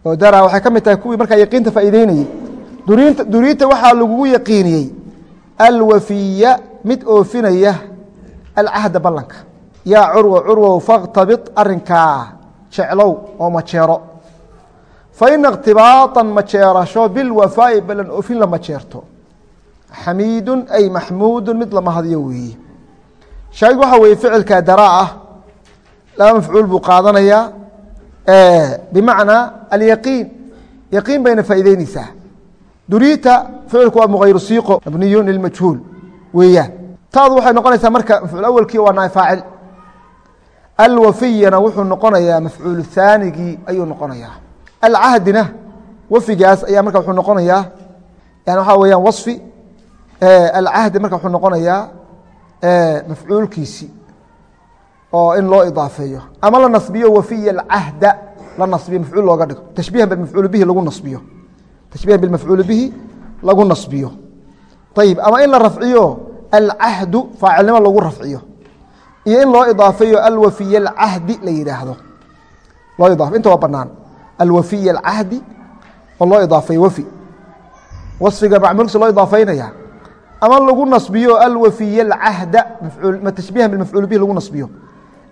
oo daraa waxay ka mid tahay kuwii markaa yaqiinta faa'iideynayey duriita waxaa lagugu yaqiiniyey alwafiya mid oofinaya alcahda ballanka. Yaa curwa curwow fakhtabid arinkaa jeclow oo majeero fa ina اkhtibaaطa majeerasho bilwafaa'i ballan oofin la majeerto xamiidun ay maxmuudun mid la mahadiyo weeye shaahid waxaa weeye ficilka daraa ah laba mafcuul buu qaadanayaa bimacnaa alyaqiin. Yaqiin bayna faa'ideyneysaa duriita ficilku waa mughayru siiqo lilmajhuul weeyaan. Taadu waxay noqonaysaa marka mafcuul awelkii waa naay faacil. Alwafiyana wuxuu noqonayaa mafcuul haanigii ayuu noqonayaa. Alcahdina wafigaas ayaa marka wuxuu noqonayaa yani waxaa weyaan waصfi alcahdi marka wuxuu noqonayaa mafcuulkiisi oo in loo idaafeeyo. Ama la nasbiyo wafiy alcahda la nasbiyo mafcuul looga dhigo. Tashbiihan bimafcuul bihi lagu nasbiyo. Tashbiihan bilmafcuuli bihi lagu nasbiyo. Ayib ama in la rafciyo alcahdu faacilnimo lagu rafciyo. Iyo in loo idaafeeyo alwafiy alcahdi la yidhaahdo loo idaaf inta waa banaan alwafiy alcahdi oo loo idaafeeyo wafi. Waصfiga macmuulkiisa loo idaafeynaya. Ama lagu nasbiyo alwafiy alcahda tashbiihan bimafcuul bihi lagu nasbiyo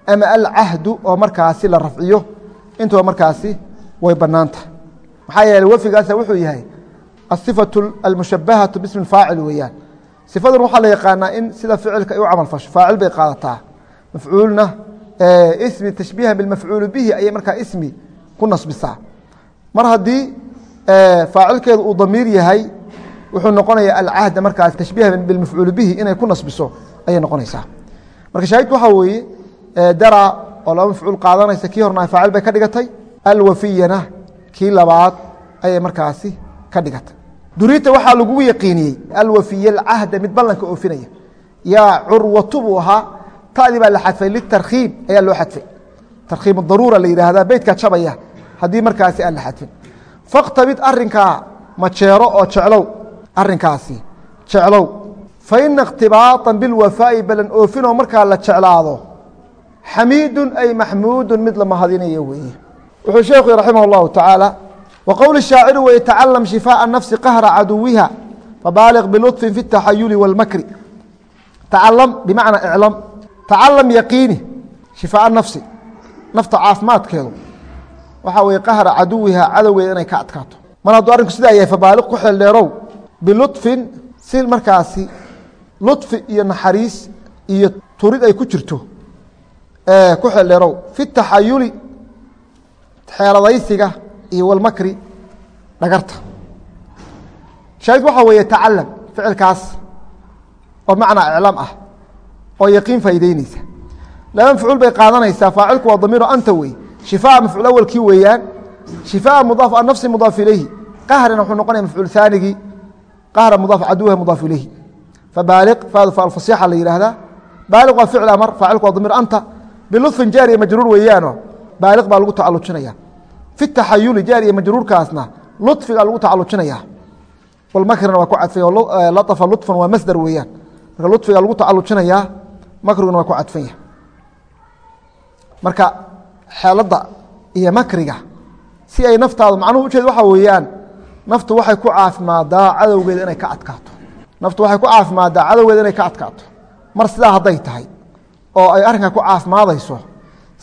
ama alcahdu oo markaasi la rafciyo intuba markaasi way banaanta maxaa yeeley wafigaasa wuxuu yahay asifaة almushabahaةu bismi faacil weeyaan. Sifadan waxaa la yaqaanaa in sida ficilka ay u camal fasho faacil bay qaadataa. Mafcuulna ismi tashbiihan bimafcuuli bihi ayay markaa ismi ku nasbisaa. Mar haddii faacilkeedu uu damiir yahay wuxuu noqonaya alcahda markaas tashbiiha bimafcuuli bihi inay ku nasbiso ayay noqonaysaa. Marka shaahidku waxaa weeye dara oo laba mafcuul qaadanaysa kii horna faacil bay ka dhigatay. Alwafiyana kii labaad ayay markaasi ka dhigatay. Durita waxaa lagugu yaqiiniyey alwafiye alcahda mid ballanka oofinaya. Yaa curwatu buu ahaa tadii baa la xadfay litarkiib ayaa loo xadfay. Tarkiib daruura la yidhaahdaa beydkaa cabaya haddii markaasi aan la xadfin. Faktabid arinkaa majeero oo jeclow. Arinkaasi jeclow. Fa ina ikhtibaaan bilwafaai balan oofinoo markaa la jeclaado xamiidun ay maxmuudun mid la mahadinayo weeye wuxuu sheekhu raximah اllahu tacaala wa qowl shaaciri weye tacalam shifaaءa nafsi qahra caduwiha fabaaliq biluطfin fi اtaxayuli wاlmakri tacalam bimacnaa iclam tacalam yaqiini shifaaءa nafsi nafta caafimaadkeedu waxaa weye qahra caduwiha cadowgeeda inay ka adkaato mar hadduu arrinku sidaa yahay fabaaliq ku xeeldheerow biluطfin si markaasi luطfi iyo naxariis iyo turid ay ku jirto ku xeeldheerow fi taxayuli xeeladaysiga iyo walmakri dhagarta. Shaahid waxaa weeye tacalam ficilkaas oo macnaa iclaam ah oo yaqiin faa'ideyneysa laba mafcuul bay qaadanaysaa faacilku waa damiiro anta wey. Shifaa mafcuul awelkii weeyaan shifaa mudaaf anafsi mudaaf ilayhi. Qahrina wuxuu noqonaya mafcuul haanigii qahra mudaaf caduwha mudaaf ilayhi. Fabaaliq faadu faal la yidhaahdaa. Baaliq waa ficil amar faacilku waa damiir anta bilufin jaariya majruur weeyaano baaliq baa lagu tacalujinaya fi taxayuli jaariya majruurkaasna lufiga lagu tacalujinaya walmakrina waa ku cadfanya laطfa luطfan waa masdar weeyaan marka lufiga lagu tacalujinayaa makriguna waa ku cadfanya marka xeeladda iyo makriga si ay naftaadu macnuhu ujeed waxaa weeyaan naftu waxay ku caafimaadaa cadowgeeda inay ka adkaato naftu waxay ku caafimaadaa cadowgeeda inay ka adkaato mar sidaa hadday tahay oo ay arrinka ku caafimaadayso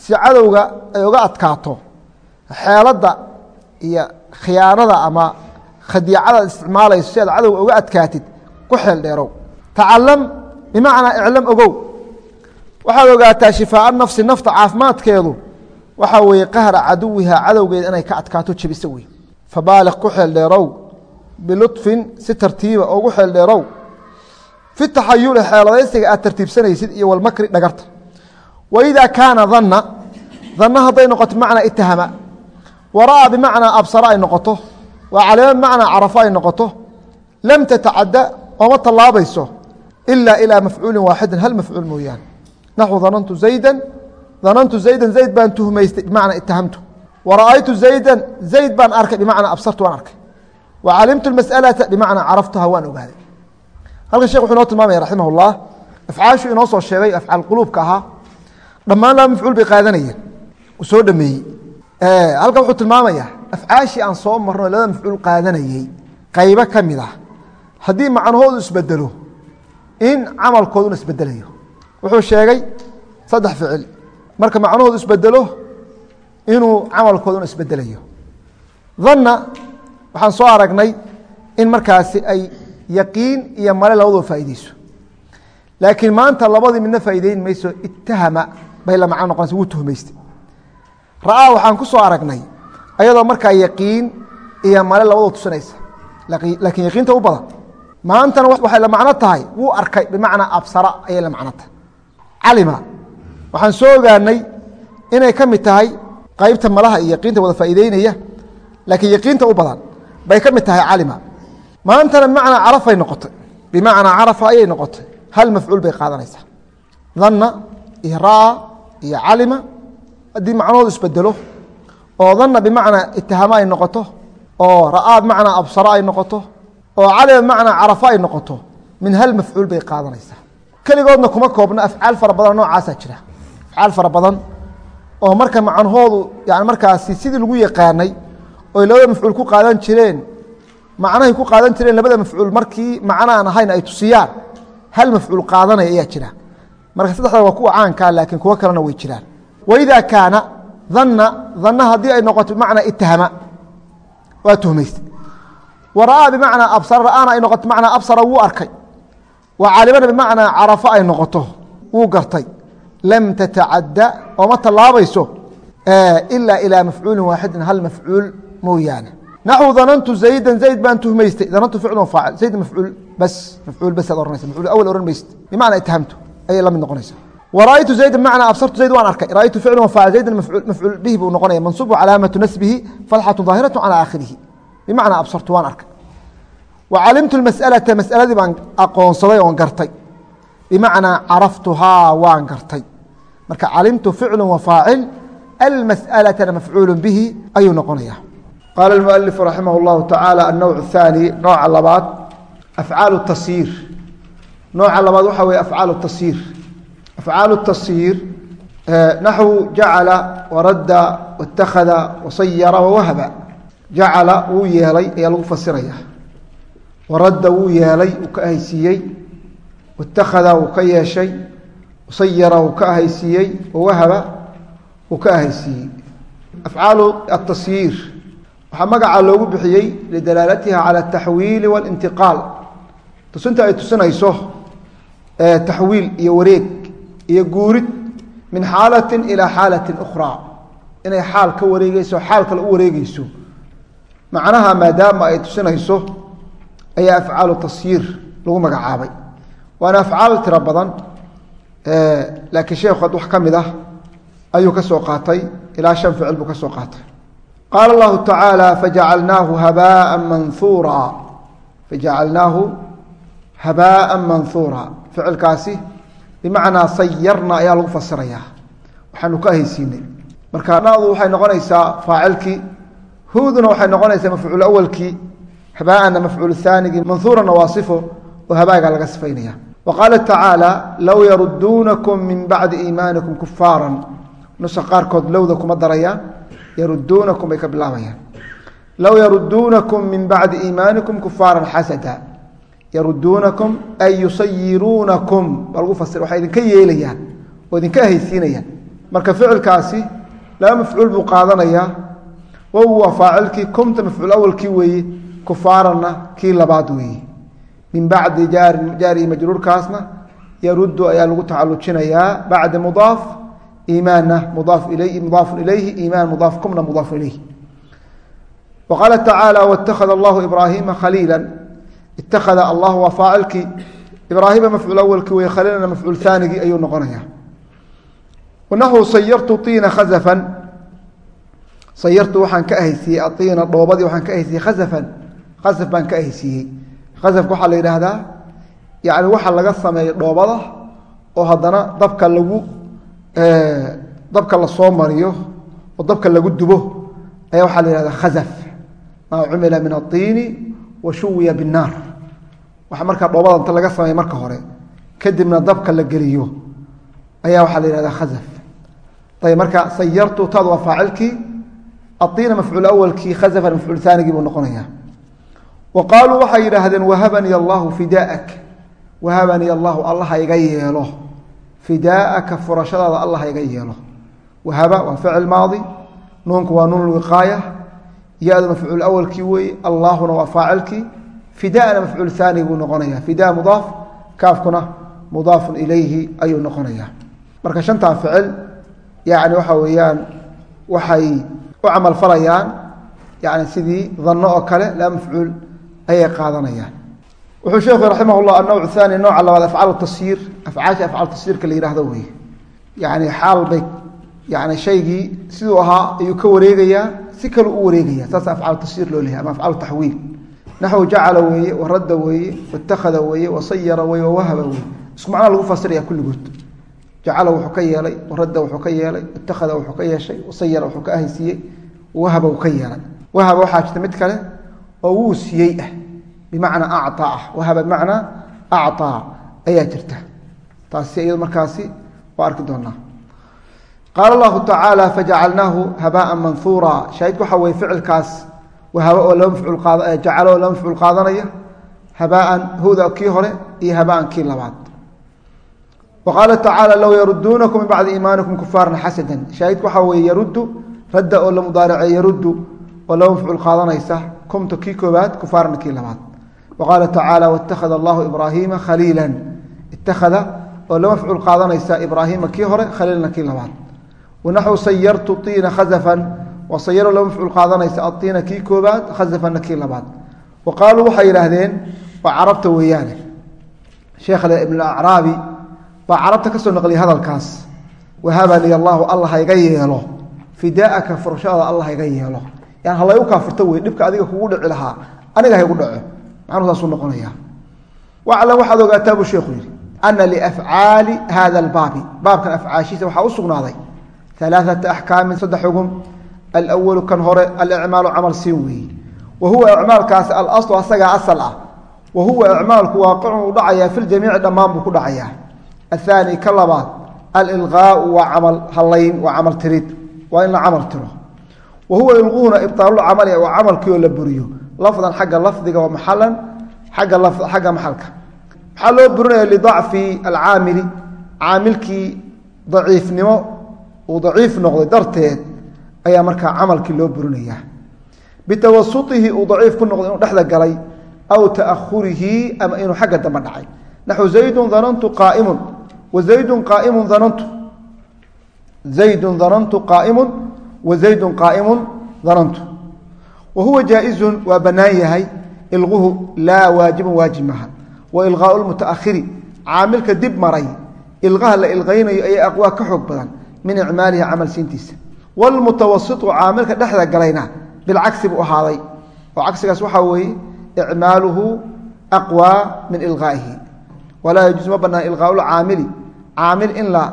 si cadowga ay uga adkaato xeeladda iyo khiyaanada ama khadiicadaad isticmaalayso si aad cadowga uga adkaatid ku xeel dheerow. Tacalam bimacnaa iclam ogow. Waxaad ogaataa shifaa'a nafsi nafta caafimaadkeedu waxaa weeye qahra caduwiha cadowgeeda inay ka adkaato jebisa wey fabaaliq ku xeel dheerow biluطfin si tartiiba ugu xeel dheerow fi taxayuli xeeladaysiga aad tartiibsanaysid iyo walmakri dhagarta. Waidaa kaana dana dana hadday noqoto bimacnaa itahama wara'a bimacnaa absara ay noqoto. Waa calima bimacnaa carafo ay noqoto. Lam tatacadda ooma tallaabayso ila ilaa mafcuulin waaxidin hal mafcuul mooyaane. Naxwu danantu zayda danantu zaydan zayd baan tuhmaystay bimacnaa itahamtu wara'aytu zaydan zayd baan arkay bimacnaa absartu waan arkay. Wa calimtu mas'alata halkan shekh wuxuu inoo tilmaamaya raximah اllah afcaashu inoo soo sheegay afcaal quluubka ahaa dhammaan laba mafcuul bay qaadanayeen uu soo dhameeyey. Halkan wuxuu tilmaamaya afcaashii aan soo marno labada mafcuul qaadanayey qaybo ka mid ah haddii macnahoodu isbedelo in camalkooduna isbedelayo wuxuu sheegay saddex ficil marka macnahoodu isbedelo inuu camalkooduna isbedelayo dhanna waxaan soo aragnay in markaasi ay yaqiin iyo male labadoo faaideyso laakiin maanta labadii midna faa'iideyn mayso itahama bay la macno noqonaysa wuu tuhmaystay. Ra'aa waxaan ku soo aragnay ayadoo markaa yaqiin iyo male labadoo tusinaysa. Laakiin yaqiinta u badan. Maantana waxay la macno tahay wuu arkay bimacnaa absara ayay la macno tahay. Calima waxaan soo ogaanay inay ka mid tahay qaybta malaha iyo yaqiinta wada faa'iideynaya laakiin yaqiinta u badan bay ka mid tahay calima maantana bimacnaa carafay noqotay. Bimacnaa carafa ayay noqotay. Hal mafcuul bay qaadanaysaa. Danna iyo ra'a iyo calima haddii macnoodu isbedelo oo danna bimacnaa itihama ay noqoto. Oo ra'aa bimacnaa absara ay noqoto. Oo calima bimacnaa carafa ay noqoto. Min hal mafcuul bay qaadanaysaa. Keligoodna kuma koobna afcaal fara badan noocaasaa jira. Afcaal fara badan. Oo marka macnahoodu yani markaasi sidii lagu yaqaanay oy labada mafcuul ku qaadan jireen macnahay ku qaadan jireen labada mafcuul markii macnaaan ahayn ay tusiyaan hal mafcuul qaadanaya ayaa jira. Marka saddexda waa kuwa caankaa laakiin kuwo kalena way jiraan. Waida kaana danna danna haddii ay noqoto bimacnaa itahama waa tuhmaysta wa ra'aa bimacnaa absara ra'aana ay noqoto bimacnaa absara wuu arkay. Wa calimana bimacnaa carafa ay noqoto wuu gartay. Lam tatacadda ooma tallaabayso ilaa ilaa mafcuulin waaxidin hal mafcuul mooyaane naxو danantu زayda zayd baan tuhmaystay danantu ficl faacil zayd mafcuul bas mafcuul bas aad ohanaysa mafcuul awal ohan maysid bimacna itahamtu ayay la mid noqonaysa wra'aytu zayda bmacnaa absartu zayd waan arkay ra'aytu ficlu faacil zaydan mafcuul bihi buu noqonaya mansubu calaamatu nasbihi fatxatu ظaahiraة calى aakhirihi bimacnaa absartu waan arkay wa calimtu masأalata mas'aladii baan aqoonsaday oon gartay bimacnaa caraftuhaa waan gartay marka calimtu ficlu wafaacil almas'alatana mafcuul bihi ayuu noqonaya qال المؤلف رحimه الله taعالى النوع الثاني nooca labaad أفعاaل التصيir nooca labaad waxa wey أفعاaل التصيir أفعاaل التصيir نaحو جaعلa وradda واتakhذa وصayرa وwahba جaعلa wuu yeelay ayaa lagu fasiraya وradda wuu yeelay uu ka ahaysiiyey واتakhذa wuu ka yeeshay وصayرa wuu ka ahaysiiyey وwahba wuu ka ahaysiiyey أفعاaل التصيir waxaa magacaa loogu bixiyey lidalaalatiha cala ataxwiili walintiqaal tusinta ay tusinayso taxwiil iyo wareeg iyo guurid min xaalatin ilaa xaalatin ukhraa inay xaal ka wareegeyso xaal kale u wareegeyso macnaha maadaama ay tusinayso ayaa afcaalu tasyiir lagu magacaabay. Waana afcaal tiro badan laakiin sheekhu ad wax ka mid ah ayuu ka soo qaatay ilaa shan ficil buu ka soo qaatay qaala allahu tacaala fajacalnaahu habaa manhuura fajacalnaahu habaaa manhuura ficilkaasi bimacnaa sayarna ayaa lagu fasirayaa waxaanu ka haysiinay marka naadu waxay noqonaysaa faacilkii huduna waxay noqonaysaa mafcuul awalkii habaaana mafcuul haanigii manhuurana waa sifo oo habaaga laga sifaynaya wa qaala tacaala low yaruduunakum min bacdi iimaanikum kufaara nusa qaarkood lowda kuma daraya yaruduunakum bay ka bilaabayaan low yaruduunakum min bacdi iimaanikum kufaara xasada yaruduunakum ay yusayiruunakum baa lagu fasir waxay idinka yeelayaan oo idinka ahaysiinayaan marka ficilkaasi laba mafcuul buu qaadanayaa wow waa faacilkii kumta mafcuul awalkii weeye kufaaranna kii labaad weeye min bacdi jaari majruurkaasna yaruddu ayaa lagu tacalujinayaa bacda mudaaf iimaanna mudaaf ilay mudaafun ilayhi iimaan mudaaf kumna mudaaf ilayhi. Wa qaala tacaala wاtakhada allahu ibraahiima khaliila ittakhada allah waa faacilkii ibraahima mafcuul awalkii wey khaliilana mafcuul haanigii ayuu noqonaya wanaxu sayartu iina khazafan. Sayartu waxaan ka ahaysiiyey aiina dhoobadii waxaan ka ahaysiiyey khazafan. Khazaf baan ka ahaysiiyey. Khazafka waxaa la yidhaahdaa yani waxa laga sameeya dhoobada oo haddana dabka lagu dabka la soo mariyo oo dabka lagu dubo ayaa waxaa la yihahdaa khazaf. Maa cumila min aiini wa shuwiya binnaar. Waxa markaa dhoobada inta laga sameeya marka hore kadibna dabka la geliyo ayaa waxaa la yihahdaa khazaf. Ayb marka sayartu tad waa faacilkii aiina mafcuul awalkii khazafan mafcuul haanigii buu noqonaya wa qaaluu waxay yidhaahdeen wahabanii allahu fidaaak wahabanii allahu allaha iga yeelo fidaaka furashadaada allah iga yeelo. Wahaba waa ficil maadi. Nuunku waa nuun wiqaaya. Ya-du mafcuul awalkii weeye allaahuna waa faacilkii. Fidaana mafcuul haani buu noqonaya. Fida mudaaf kaafkuna mudaafun ilayhi ayuu noqonaya. Marka shantan ficil yani waxa weeyaan waxay u camal falayaan yani sidii danno oo kale laa mafcuul ayay qaadanayaan wuxuu sheekhu raximah anowc haani nooca labaad afcaal tasyiir afcaasha afcaal tasyiirka la yihahdo wey yani xaal bay yani shaygii siduu ahaa ayuu ka wareegayaa si kale u wareegaya saas afcaal tasyiir loo leeyahy ama afcaal taxwiil. Naxwu jacala weeye waradda weeye waittakhada weeye wasayara weye wawahaba weeye. Isku macnaa lagu fasiraya kulligood jacala wuxuu ka yeelay waradda wuxuu ka yeelay waittakhada wuxuu ka yeeshay wasayara wuxuu ka ahaysiiyey wahaba uu ka yeelay. Wahaba waxaa jirta mid kale oo wuu siiyey ah bimacnaa acaa ah. Wahaba bimacnaa acaa ayaa jirta. Taasi iyado markaasi waa arki doonaa. Qaala allahu tacaala fajacalnaahu habaan manhuura shaahidku waxaa weye ficilkaas wahaba oo laba mafcuul qaad jacalo oo laba mafcuul qaadanaya habaan huda kii hore iyo habaan kii labaad. Wa qaala tacaala low yaruduunakum min bacdi iimaanikum kufaaran xasadan shaahidku waxaa weye yaruddu radda oo la mudaaracey yaruddu oo laba mafcuul qaadanaysa kumta kii koobaad kufaarna kii labaad qaala tacaala waittakhada allahu ibraahiima khaliila ittakhada oo laba mafcuul qaadanaysa ibraahiima kii hore khaliilna kii labaad. wanaxwu sayartu iina khazafan wa sayaro laba mafcuul qaadanaysa aiina kii koobaad khazafanna kii labaad. wa qaaluu waxay yidhaahdeen waa carabta weeyaane sheekhle ibn acraabi baa carabta ka soo naqliyay hadalkaas. wahaba li allahu allah hayga yeelo fidaaka furashada allah hayga yeelo yan halay u kaafirto wey dhibka adiga kugu dhici aniga haygu dhaco macnuu saasuu noqonaya. Waclam waxaad ogaataa buu sheekhu yidhi ana liafcaali hada albaabi. Baabkan afcaashiisa waxaa u sugnaaday. Alaaata axkaamin saddex xugum alwalu kan hore alicmaalu camal siin weeye wa huwa icmaalkaasi alaslu asagaa asal ah. Wa huwa icmaalku waaqicun u dhacayaa fi ljamiici dhammaan buu ku dhacayaa. Athaani ka labaad alilqaau waa camal hallayn waa camal tirid waa in la camal tiro. Wa huwa ilquuna ibtaalulcamali waa camalkii oo la buriyo lafdan xagga lafdiga wa maxalan agga xagga maxalka. Maxaa loo burinaya lidacfi alcaamili caamilkii daciifnimo uu daciif noqday darteed ayaa markaa camalkii loo burinaya bitawasutihi uu daciif ku noqday inuu dhexda galay aw taahurihi ama inuu xagga dambe dhacay. Naxu zaydun danantu qaaimun wa zaydun qaaimun danantu. Zaydun danantu qaaimun wa zaydun qaaimun danantu wa huwa jaa-izun waa bannaan yahay ilquhu laa waajibun waajib maha wa ilqaau lmutaahiri caamilka dib maray ilqaha la ilqaynayo ayay aqwaa ka xoog badan min icmaalihi camal siintiisa caamilka dhexda galayna bilcagsi buu ahaaday oo cagsigaas waxaa weeye icmaaluhu aqwaa min ilqaa'ihi walaa yajuus ma banaan ilqaau lcaamili caamil in la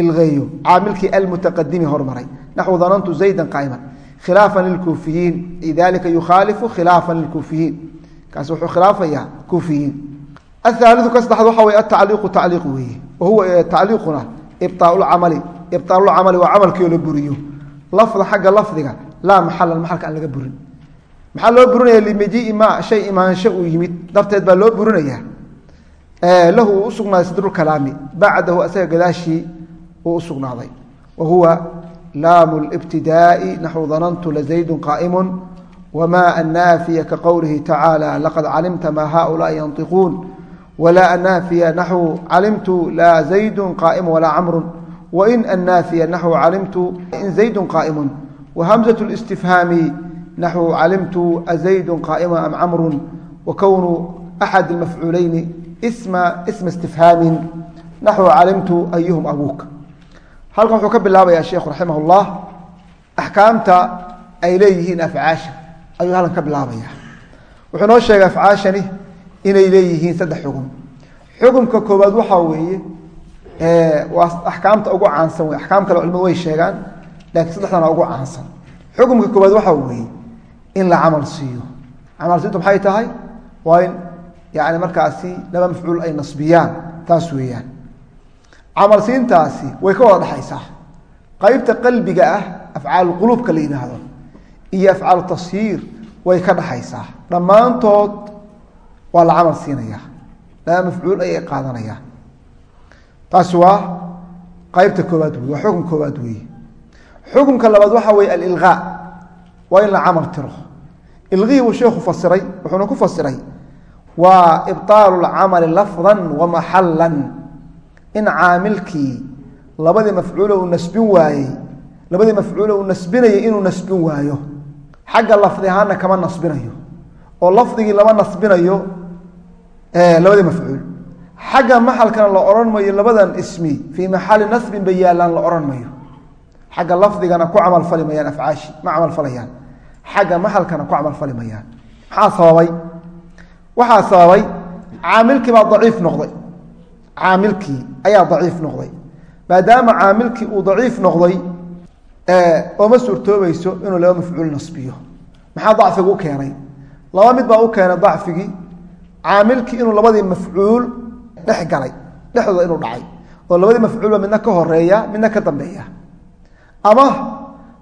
ilqeeyo caamilkii almutaqadimi hormaray naxwu danantu zaydan qaa'iman khilaafan lilkuufiyiin dalika yukhaalifu khilaafan lilkuufiyiin. Kaas wuxuu khilaafayaa kuufiyiin. Ahaaliu ka saddexaad waxa weye atacliiqu tacliiq weeye wa tacliiquna ibطaa camali. Ibطaalulcamali waa camalkii oo la buriyo. Lafda xagga lafdiga laa maxalan maxalka aan laga burin. Maxaa loo burinaya limajiii ma shay imaansho uu yimid. Darteed baa loo burinaya lahu uu usugnaaday sadrulkalaami bacdahu asaga gadaashii uu usugnaaday wa huwa laamu libtidaai naxwu danantu lazaydu qaa'imu wma annaafiya ka qowlihi tacaala laqad calimta maa haulaai yantiquun wlaa annaafiya naxwu calimtu laa zaydu qaa'imu walaa camru wain annaafiya naxwu calimtu in zaydu qaa'imu wahamzة اlistifhaami naxwu calimtu azaydu qaa'ima am camru wakownu axad اlmafcuuleyni sma isma istifhaamin naxwu calimtu ayuhum abuuka halkan wuxuu ka bilaabaya sheikhu raximah اllah axkaamta ay leeyihiin afcaasha. Ayuu halkan ka bilaabaya wuxuu noo sheegay afcaashani inay leeyihiin saddex xugum xugumka koowaad waxaa weeye waa axkaamta ugu caansan wey axkaam kale culimadu way sheegaan laakiin saddexdana ugu caansan. Xukumka koowaad waxaa weeye in la camal siiyo. Camal siintu maxay tahay? Waa in yani markaasi laba mafcuul ay nasbiyaan taas weeyaan camal siintaasi way ka wada dhexaysaa qaybta qalbiga ah afcaal quluubka la yidhaahdo iyo afcaal tasyiir way ka dhexaysaa dhammaantood waa la camal siinayaa. Laba mafcuul ayay qaadanayaa. Taasi waa qaybta koowaad wey waa xukun koowaad weeye. Xukunka labaad waxaa weeye alilqaa waa in la camal tiro. Ilqihii buu sheekhu fasiray wuxuuna ku fasiray waa ibطaalu اlcamali lafda wamaxalan in caamilkii labadii mafcuulo uu nasbin waayey labadii mafcuulo uu nasbinayay inuu nasbin waayo. Xagga lafdi ahaana kama nasbinayo. Oo lafdigii lama nasbinayo labadii mafcuul. Xagga maxalkana la odhan mayo labadan ismi fii maxali nasbin bay yaalaan la odhan mayo xagga lafdigana ku camalfali mayaan afcaashi ma camalfalayaan xagga maxalkana ku camalfali mayaan. Maxaa sababay? Waxaa sababay caamilkii baa daciif noqday caamilkii ayaa daciif noqday. Maadaama caamilkii uu daciif noqday ooma suurtoobayso inuu laba mafcuul nasbiyo. Maxaa dacfigu u keenay? Laba mid baa u keenay dacfigii caamilkii inuu labadii mafcuul dhex galay dhexdooda inuu dhacay. Oo labadii mafcuulba midna ka horreeya midna ka dambeeya. Ama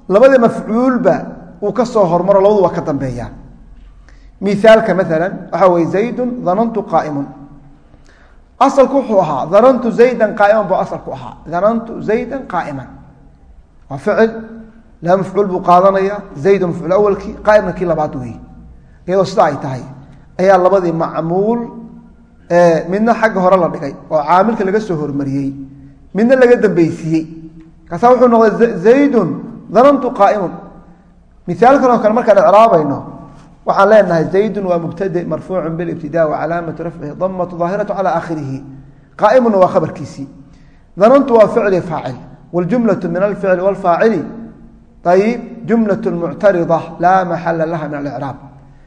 labadii mafcuulba uu ka soo hormaro labadu waa ka dambeeya. Miaalka maala waxaa weye zaydun danantu qaaimun asalku wuxuu ahaa danantu zaydan qaaiman buu asalku ahaa. Danantu zaydan qaaiman waa ficil laba mafcuul buu qaadanaya zayd mafcuul awalkii qaaimna kii labaad wey iyadoo sidaa ay tahay ayaa labadii macmuul midna xagga hore la dhigay oo caamilka laga soo hormariyey midna laga dambeysiiyey kaasa wuxuu noqday zaydun danantu qaaimun. Miaalkan oo kale markaan icraabayno waxaan leenahay zaydun waa mubtade marfuucu bilibtida wacalaamatu rafcihi damatu daahiratu cala aakhirihi qaa'imuna waa khabarkiisii danantu waa ficli faacil wاljumlaة min alficli wاlfaacili ayib jumlaة muctarida laa maxala laha min alicraab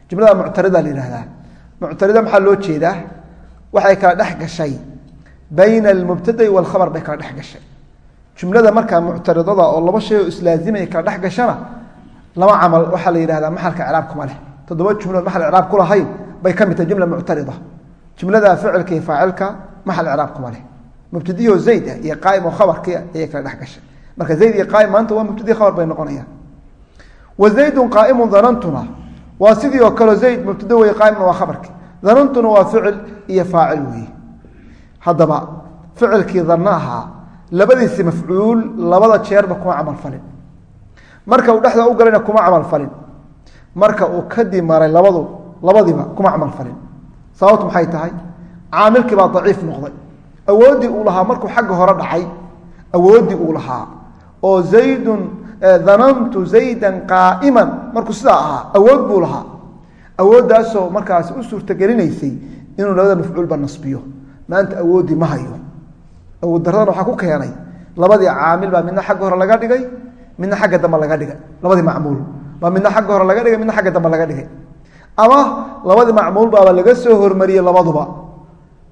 jumlada muctarida la yihahdaa muctarida maxaa loo jeedaa waxay kala dhex gashay bayna almubtadai wاlkhabar bay kala dhex gashay jumlada markaa muctaridada oo laba shay oo islaazimaya kala dhex gashana lama camal waxaa la yihahdaa maxalka icraab kuma leh toddoba jumlood maxal icraab ku lahayn bay ka mid tahay jumla muctarida. Jumlada ficilka iyo faacilka maxal icraab kuma leh. Mubtadiyo zayd ah iyo qaaim oo khabarkii ayay kala dhex gashay. Marka zayd iyo qaaim maanta waa mubtadi khabar bay noqonayaan. Wa zaydun qaaimun danantuna waa sidii oo kaleo zayd mubtado wey qaaimna waa khabarkii danantuna waa ficil iyo faacil weeye. Haddaba ficilkii danna ahaa labadiisi mafcuul labada jeerba kuma camal falin. Marka uu dhexda u galayna kuma camal falin marka uu kadib maray labadu labadiiba kuma camal falin. Sababtu maxay tahay? Caamilkii baa daciif noqday. Awooddii uu lahaa markuu xagga hore dhacay awooddii uu lahaa. Oo zaydun danantu zaydan qaa'iman markuu sidaa ahaa awood buu lahaa. Awooddaasoo markaasi u suurtagelinaysay inuu labada mafcuulba nasbiyo. Maanta awooddii ma hayo. Awood daradana waxaa ku keenay labadii caamil baa midna xagga hore laga dhigay midna xagga dambe laga dhigay. Labadii macmuul baa midna xagga hore laga dhigay midna xagga dambe laga dhigay. Ama labadii macmuul baaba laga soo hormariyey labaduba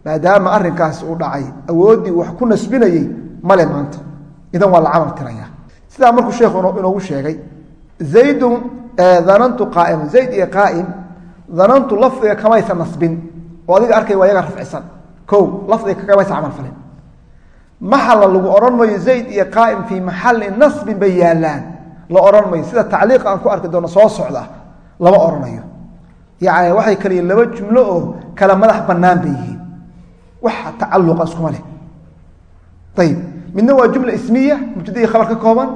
maadaama arinkaasi uu dhacay awooddii wax ku nasbinayey male maanta. Idan waa la camal tiraya. Sidaa markuu sheekhu inoogu sheegay zaydun danantu qaaimun zayd iyo qaa'im danantu lafdiga kamaysa nasbin oo adiga arkay waa yaga rafcisan. Ko lafdiga kamaysa camal falin. Maxalla lagu odhan mayo zayd iyo qaa'im fii maxali nasbin bay yaalaan la odhan mayo sida tacliiq aan ku arki doono soo socda lama odhanayo yani waxay kala laba jumlo oo kala madax bannaan bay yihiin. Wax tacaluqa iskuma leh. Ayib midna waa jumla ismiya mubtadii khabar ka kooban.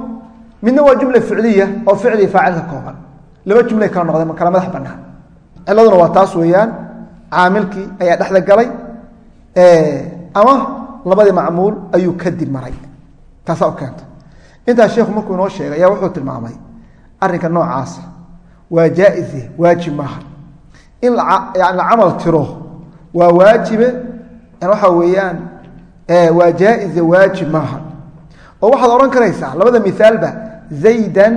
Midna waa jumla ficliya oo ficli faacil ka kooban. Laba jumlay kala noqdeen kala madax bannaan. Ciladuna waa taas weeyaan caamilkii ayaa dhexda galay ama labadii macmuul ayuu kadib maray. Taasaa u keenta intaas sheekhu markuu inoo sheegay ayaa wuxuu tilmaamay arrinka noocaasa. Waa jaa-ise waajib maaha. In yani la camal tiro waa waajibe waxa weeyaan waa jaa-ise waajib maaha. Oo waxaad odhan karaysaa labada mithaalba zaydan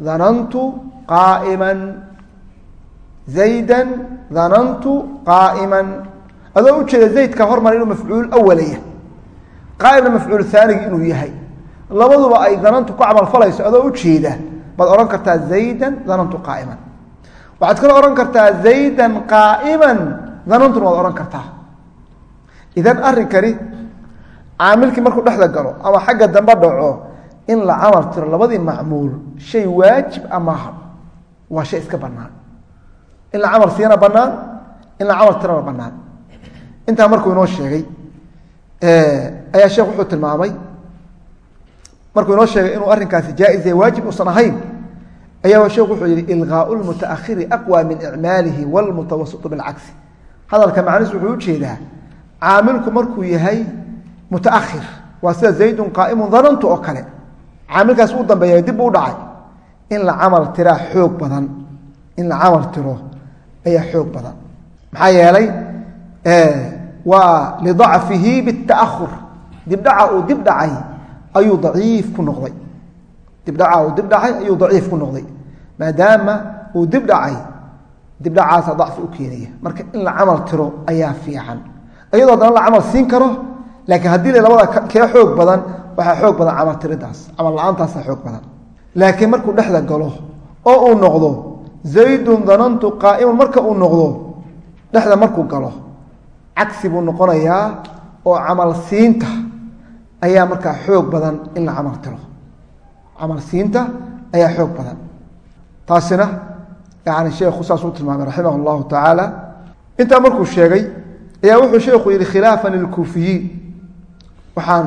danantu qaaiman. Zaydan danantu qaaiman. Adoo ujeeda zaydka hormar inuu mafcuul awalaya qaaimna mafcuul aanigi inuu yahay labaduba ay danantu ku camalfalayso adoo ujeeda baad odhan kartaa zaydan danantu qaaiman. Waxaad kaloo odhan kartaa zaydan qaaiman danantuna waad odhan kartaa. Idan arrinkani caamilkii markuu dhexda galo ama xagga dambe dhaco in la camal tiro labadii macmuul shay waajib a maaha waa shay iska bannaan. In la camal siiyana bannaan in la camal tirana bannaan. Intaa markuu inoo sheegay ayaa sheekh wuxuu tilmaamay markuu inoo sheegay inuu arrinkaasi jaa-is waajib uusan ahayn ayaa sheekhu wuxuu yihi ilqaau lmutaakhiri aqwa min icmaalihi wlmutawasitu bilcagsi hadalka macnihiis wuxuu u jeedaa caamilku markuu yahay mutaakhir waa sida zaydun qaa'imun danantu oo kale. Caamilkaas u dambeeya dib u dhacay. In la camal tiraa xoog badan in la camal tiro ayaa xoog badan. Maxaa yeelay waa lidacfihi bita'ahur dibdhaca uu dib dhacay ayuu daciif ku noqday. Dibdhaca uu dib dhacay ayuu daciif ku noqday. Maadaama uu dib dhacay dibdhacaasa dacfi u keenaya. Marka in la camal tiro ayaa fiican. Iyadoo haddana la camal siin karo laakiin haddii la labada kee xoog badan waxaa xoog badan camal tiridaas camal la'aantaasa xoog badan. Laakiin markuu dhexda galo oo uu noqdo zaydun danantu qaa'imun. Marka uu noqdo dhexda markuu galo cagsi buu noqonayaa oo camal siinta ayaa markaa xoog badan in la camal tiro. Camal siinta ayaa xoog badan. Taasina yani sheekhu saas tilmaamay raximah اllahu tacaala intaa markuu sheegay ayaa wuxuu sheekhu yihi khilaafan lilkuufiyiin. Waxaan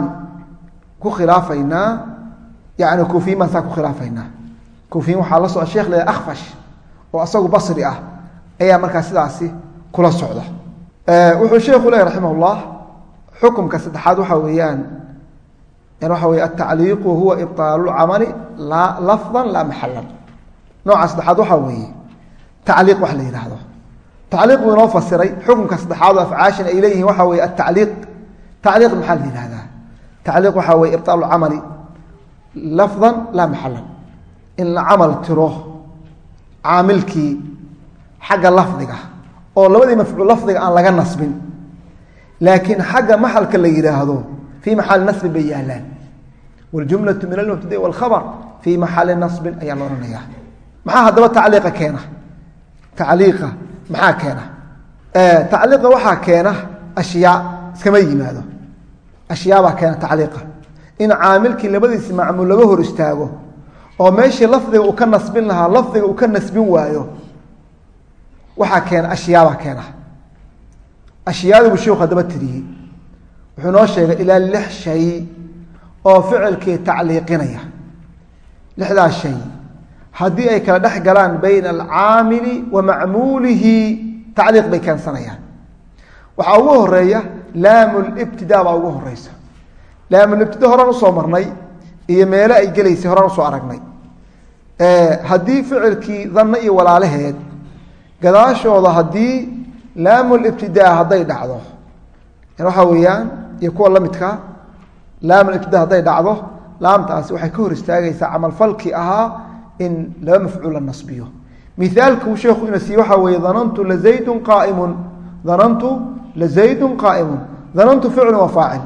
ku khilaafaynaa yani kuufiyiin baan saa ku khilaafaynaa. Kuufiyiin waxaa la socda shekh le akfash oo asagu basri ah ayaa markaa sidaasi kula socda. Wuxuu sheekhu lehy raximah اllah xukumka saddexaad waxaa weeyaan waxa wey atacliiqu huwa ibطaalu lcamali lafdan laa maxalan nooca saddexaad waxaa weeye tacliiq wax la yidhaahdo tacliiq buu inoo fasiray xukunka saddexaad oo afcaashin ay leeyihiin waxaa weye atacliiq tacliiq maxaa la yihahdaa tacliiq waxaa weye ibطaalu camali lafdan laa maxalan in la camal tiro caamilkii xagga lafdiga oo labadii mafcuul lafdiga aan laga nasbin laakiin xagga maxalka la yidhaahdo fii maxali nabi bay yaalaan wljumlau min almubtadi wاlkhabr fii maxali naصbin ayaa la odhanayaa maxaa haddaba tacliiqa keena tacliiqa maxaa keena tacliiqa waxaa keena ashyaa iskama yimaado ashyaabaa keena tacliiqa in caamilkii labadiisi macmuul laba hor istaago oo meeshii lafdiga uu ka nasbin lahaa lafdiga uu ka nasbin waayo waxaa keena ashyaabaa keena ashyaadibuu sheikhu haddaba tiriyey wuxuu noo sheegay ilaa lix shay oo ficilkii tacliiqinaya. Lixdaas shay. Haddii ay kala dhex galaan bayna alcaamili wa macmuulihi tacliiq bay keensanayaan. Waxaa ugu horreeya laamu libtidaa baa ugu horeysa laamulibtida horaan u soo marnay iyo meelo ay gelaysay horaan u soo aragnay. Haddii ficilkii danno iyo walaalaheed gadaashooda haddii laamulibtidaa hadday dhacdo waxaa weeyaan iyo kuwa lamidka laamulibtidaa hadday dhacdo laamtaasi waxay ka hor istaagaysaa camalfalkii ahaa in laba mafcuul la nasbiyo. Miaalku sheekhu ina siiye waxaa weeye danantu lazaydun qaaimun. Danantu lazaydun qaa'imun. Danantu ficlu wa faacil.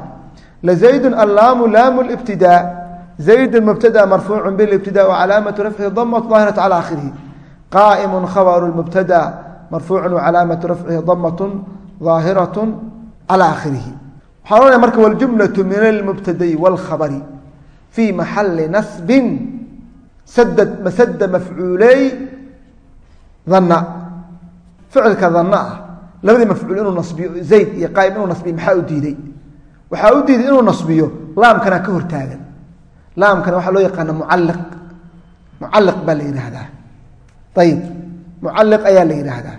Lazaydun allaamu laamu libtidaa zaydun mubtada marfuucu bilibtida wacalaamatu rafcihi damatu daahiratu cala akhirihi qaa'imun khabaru mubtada marfuucu wacalaamatu rafcihi damatun daahiratu cala akhirihi waxaa ohanaya marka waljumlatu min almubtadai wاlkhabari fii maxali nasbin masada mafcuuley dana ficilka dana ah labadii mafcuul inuu nasbiyo zayd iyo qaa'im inuu nasbiyo maxaa u diiday? Waxaa u diiday inuu nasbiyo laamkana ka hortaagan. Laamkana waxaa loo yaqaana mucaliq mucaliq baa la yidhaahdaa. Ayib mucaliq ayaa la yidhaahdaa.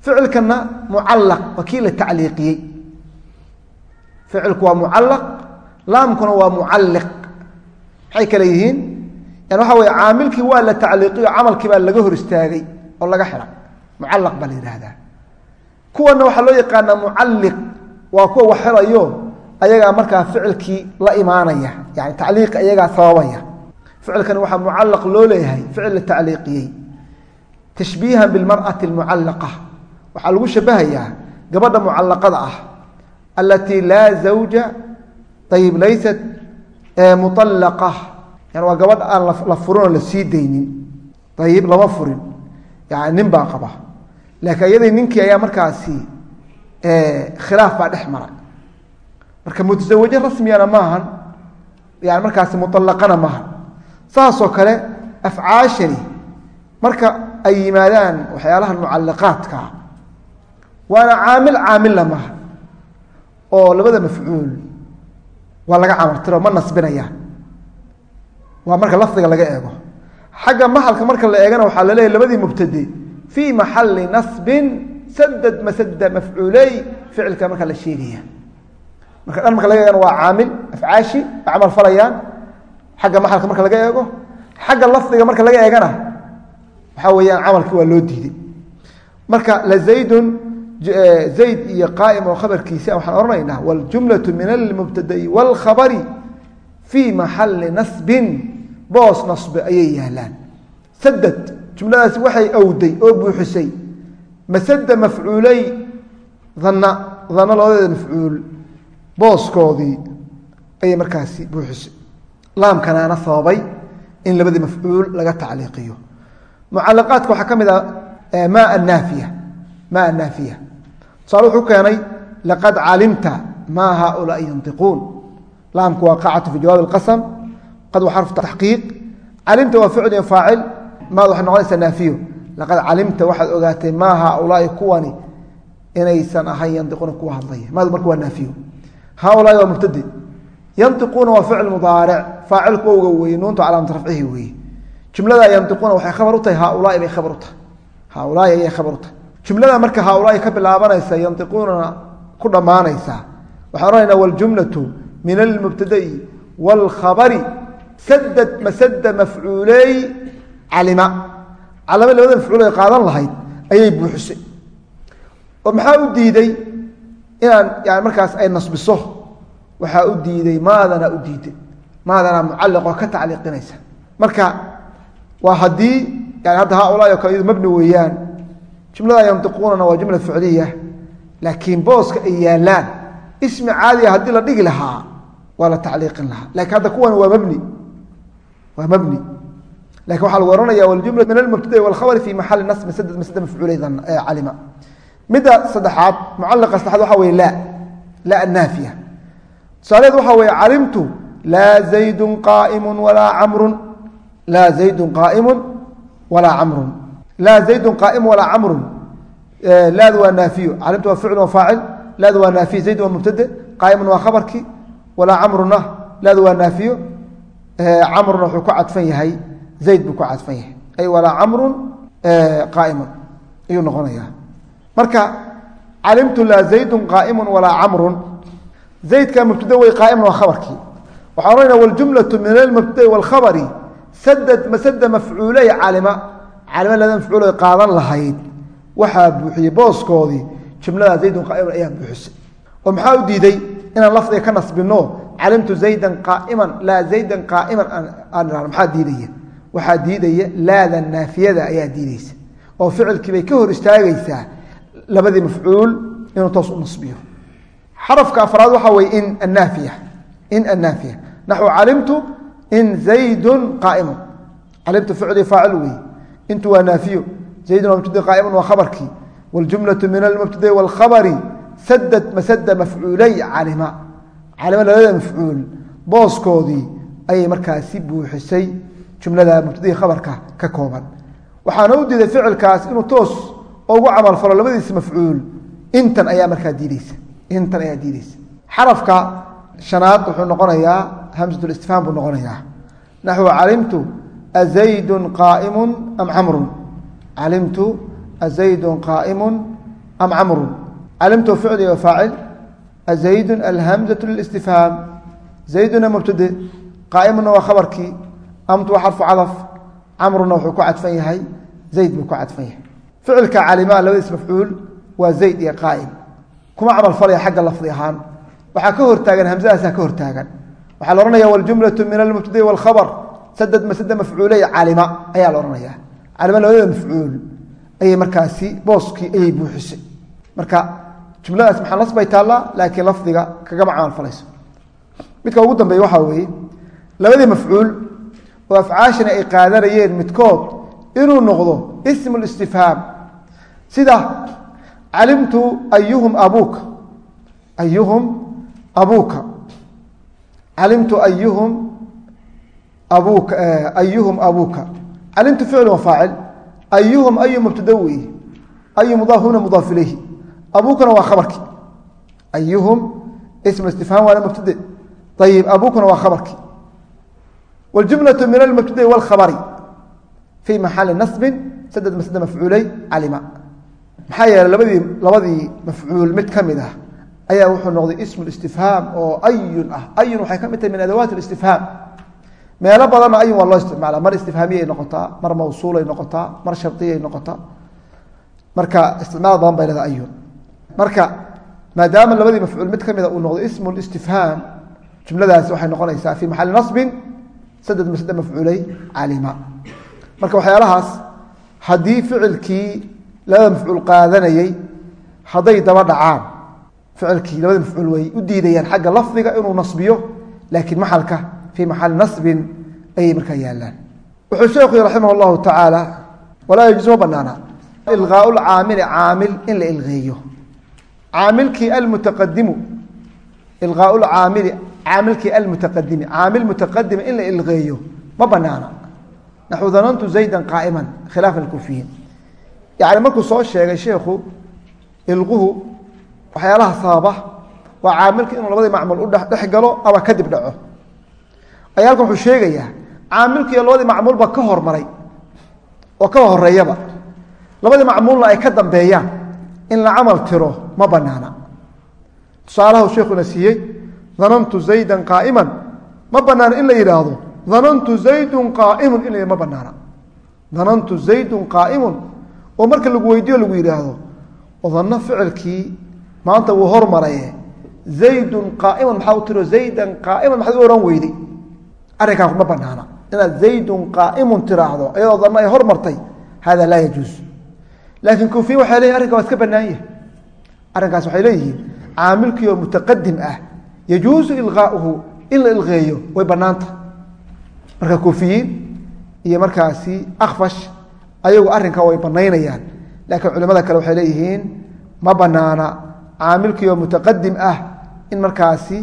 Ficilkana mucalaq waa kii la tacliiqiyey ficilku waa mucalaq laamkuna waa mucaliq maxay kale yihiin? Yani waxa weye caamilkii waa la tacliiqiyo camalkii baa laga hor istaagay oo laga xidha mucalaq baa la yidhaahdaa. Kuwana waxaa loo yaqaanaa mucalliq waa kuwa wax xirayo ayagaa markaa ficilkii la imaanaya yani tacliiq ayagaa sababaya. Ficilkani waxaa mucalaq loo leeyahay ficil la tacliiqiyey. Tashbiihan bilmar'ati almucallaqa waxaa lagu shabahayaa gabadha mucallaqada ah alatii laa zawja ayib laysat muallaqa yani waa gabadh aan la furin oo la sii daynin. ayib lama furin. yani nin baa qaba. laakiin iyadii ninkii ayaa markaasi khilaaf baa dhex mara marka mutasawaje rasmigana maahan yani markaasi muallaqana maahan saasoo kale afcaashani marka ay yimaadaan waxyaalaha mucalaqaadka waana caamil caamilla maaha oo labada mafcuul waa laga camartiro ma nasbinayaan waa marka lafdiga laga eego. Xagga maxalka marka la eegana waxaa la leeyahy labadii mubtade fii maxali nasbin sadad masada mafcuuley ficilka markaa la sheegaya. Marka dhan marka laga eegana waa caamil afcaashi camal falayaan. Xagga maxalka marka laga eego. Xagga lafdiga marka laga eegana waxaa weeyaan camalkii waa loo diiday. Marka lazaydun zayd iyo qaa'im oo khabarkiisa waxaan odhanaynaa waljumlatu min almubtada'i wاlkhabari fii maxali nasbin. Boos nasbe ayay yaalaan. Sadad jumladaasi waxay awday oo buuxisay. Masada mafcuuley dhanna dhanna labadeeda mafcuul booskoodii ayay markaasi buuxisay. Laamkanaana sababay in labadii mafcuul laga tacliiqiyo. Mucalaqaadka waxaa ka mid ah ma anaafiya ma anaafiya tusaale wuxuu keenay laqad calimta maa haaulaai yantiquun laamku waa qacatu fi jawaab اqasm qad waa xarfu taxqiiq. Calimta waa ficl iyo faacil maad waxay noqonaysaa naafiyo. Laqad calimta waxaad ogaatay maa haaulaai kuwani inaysan ahayn yantiquuna kuwa hadlaya. Maadu marka waa naafiyo. Haaulaai waa mubtade yantiquuna waa ficl mudaaric faacilku wowga weeye nuuntu calaamata rafcihi weeye. Jumlada yantiquuna waxay khabar u tahay haaulaai bay khabar u tahay. Haaulaai ayay khabar u tahay jumlada marka haaulaai ka bilaabanaysa yantiquunana ku dhammaanaysaa waxaan odhanaynaa waljumlatu min almubtada'i wاlkhabari sadad masada mafcuuley calima. Calama labada mafcuul ay qaadan lahayd ayay buuxisay. Oo maxaa u diiday inaan yani markaas ay nasbiso? Waxaa u diiday maadana u diiday. Maadana mucaliqoo ka tacliiqinaysa. Marka waa haddii yani hadda haaulaai o kale mabni weeyaan jumlada yantiquunana waa jumla ficliya laakiin booska ay yaalaan ismi caadiya haddii la dhigi lahaa waa la tacliiqin lahaa. Lakiin hadda kuwan waa mabni. Waa mabni. Lakin waxaa lagu ohanaya waljumla min almubtada'i walkhabari fi maxali nasbi sadad masada mafcuuley calima. Midda saddexaad mucalaqa saddexaad waxa weye la la annaafiya. Tusaaleed waxa weeye calimtu laa zaydun qaaimu walaa camrun. Laa zaydun qaaimu walaa camrun laa zaydun qaaimu walaa camrun laadu waa naafiyo calimtu waa ficlu wa faacil laadu waa naafiyo zaydun waa mubtade qaaimun waa khabarkii walaa camruna laadu waa naafiyo camruna wuxuu ku cadfan yahay zayd buu ku cadfan yahay ay walaa camrun qaaimun ayuu noqonaya marka calimtu laa zaydun qaaimu walaa camrun zaydka mubtada wey qaaimun waa khabarkii waxaan ohanayna waljumlatu min almubtada'i wاlkhabari sadad masada mafcuuley calima calima lada mafcuul ay qaadan lahayd waxaa buuxiyey booskoodii jumlada zaydun qaaimun ayaa buuxisay. Oo maxaa u diiday? Inaan lafdiga ka nasbino calimtu zaydan qaaiman laa zaydan qaaiman aan ihahno maxaa diidaya? Waxaa diidaya laada naafiyada ayaa diideysa oo ficilkii ka hor istaagaysaa labadii mafcuul inuu toos u nasbiyo. Xarafka afraad waxaa weye in annaafiya in annaafiya. Naxwu calimtu in zaydun qaaimun calimtu ficli faacil weeye intu waa naafiyo. Zaydun waa mubtada qaaimun waa khabarkii. Waljumlatu min almubtada'i wاlkhabari sadad masada mafcuulay calima. Calima labada mafcuul booskoodii ayay markaasi buuxisay jumlada mubtadii khabarka ka kooban. Waxaana u diiday ficilkaas inuu toos ugu camalfalo labadiisa mafcuul intan ayaa markaa diideysa intan ayaa diideysa xarafka shanaad wuxuu noqonayaa hamsatulistifhaam buu noqonayaa. Naxwu calimtu azaydun qaaimun am camrun calimtu azaydun qaaimun am camrun calimtu ficli wa faacil azaydun alhamzatu lilistifhaam zayduna mubtade qaa'imuna waa khabarkii amtu waa xarfu cadaf camruna wuxuu ku cadfan yahay zayd buu ku cadfan yahay ficilka calima labadiis mafcuul waa zayd iyo qaa'im kuma camal falaya xagga lafdi ahaan waxaa ka hortaagan hamsadaasaa ka hortaagan waxaa la ohanaya waljumlatu min almubtadai wاlkhabr sadad masada mafcuuley calima ayaa la ohanaya calima labadada mafcuul ayay markaasi booskii ayay buuxisay. Marka jumladaas maxaa nas bay taallaa? Laakiin lafdiga kagama camal falayso. Midka ugu dambeeya waxaa weeye labadii mafcuul oo afcaashani ay qaadanayeen midkood inuu noqdo ismu listifhaam sida calimtu ayuhum abuuka ayuhum abuuka. Calimtu ayuhum ayuhum abuuka calimtu ficlu wa faacil ayuhum ayu mubtada weeye ayu mudaaf huna mudaaf ilayhi abuukana waa khabarkii ayuhum ismu istifhaam waana mubtade ayib abuukana waa khabarkii wاljumlaة min almubtada'i wاlkhabari fii maxali nasbin sadad masda mafcuuley calima maxaa yeeley labadii labadii mafcuul mid ka mid ah ayaa wuxuu noqday ismu istifhaam oo ayun ah ayun waxay ka mid tahay min adawaat istifhaam meelo badanna ayun waa loo isticmaala mar istifhaamiyay noqotaa mar mawsuulay noqotaa mar shardiyay noqotaa. Marka isticmaal badan bay leedahay ayun marka maadaama labadii mafcuul mid ka mida uu noqdo ismu istifhaam jumladaasi waxay noqonaysaa fii maxali nasbin saddex masde mafcuulay calima marka waxyaalahaas haddii ficilkii labada mafcuul qaadanayey hadday daba dhacaan ficilkii labada mafcuul way u diidayaan xagga lafdiga inuu nasbiyo laakiin maxalka fii maxali nasbin ayay markaa yaalaan wuxuu sheekhu yii raximah llahu tacaala walaa yajuus ma banaana ilqaau lcaamili caamil in la ilqeeyo caamilkii almutaqadimu ilqaau lcaamili caamilkii almutaqadimi caamil mutaqadima in la ilqeeyo ma banaana naxu danantu zaydan qaa'iman khilaafa alkufiyiin yacni markuu soo sheegay sheekhu ilquhu waxyaalaha sababa waa caamilka inuu labadii macmuul u dhex galo ama kadib dhaco ayaa halkan wuxuu sheegayaa caamilkiiyo labadii macmuulba ka hormaray oo ka horeeyaba labadii macmuulna ay ka dambeeyaan in la camal tiro ma banaana tusaalaha sheekuna siiyey danantu zaydan qaa'iman. Ma banaana in la yidhaahdo danantu zaydun qaa'imun. In la ma banaana danantu zaydun qaa'imun. Oo marka lagu weydiiyo lagu yidhaahdo danno ficilkii maanta wuu hormaraye zaydun qaa'iman maxaa u tiro? Zaydan qaa'iman. Maxaad u ohan weyday arrinkaas ma banaana. Inaad zaydun qaa'imun tiraahdo iyadoo danno ay hormartay hada laa yajuus laakiin kuufiyin waxay leyihin arrinka waa iska bannaan yahay arrinkaas waxay leeyihiin caamilkii oo mutaqadim ah yajuusu ilqaauhu in la ilqeeyo way bannaanta. Marka kuufiyiin iyo markaasi akfash ayagu arrinka way banaynayaan laakiin culimada kale waxay leeyihiin ma banaana caamilkii oo mutaqadim ah in markaasi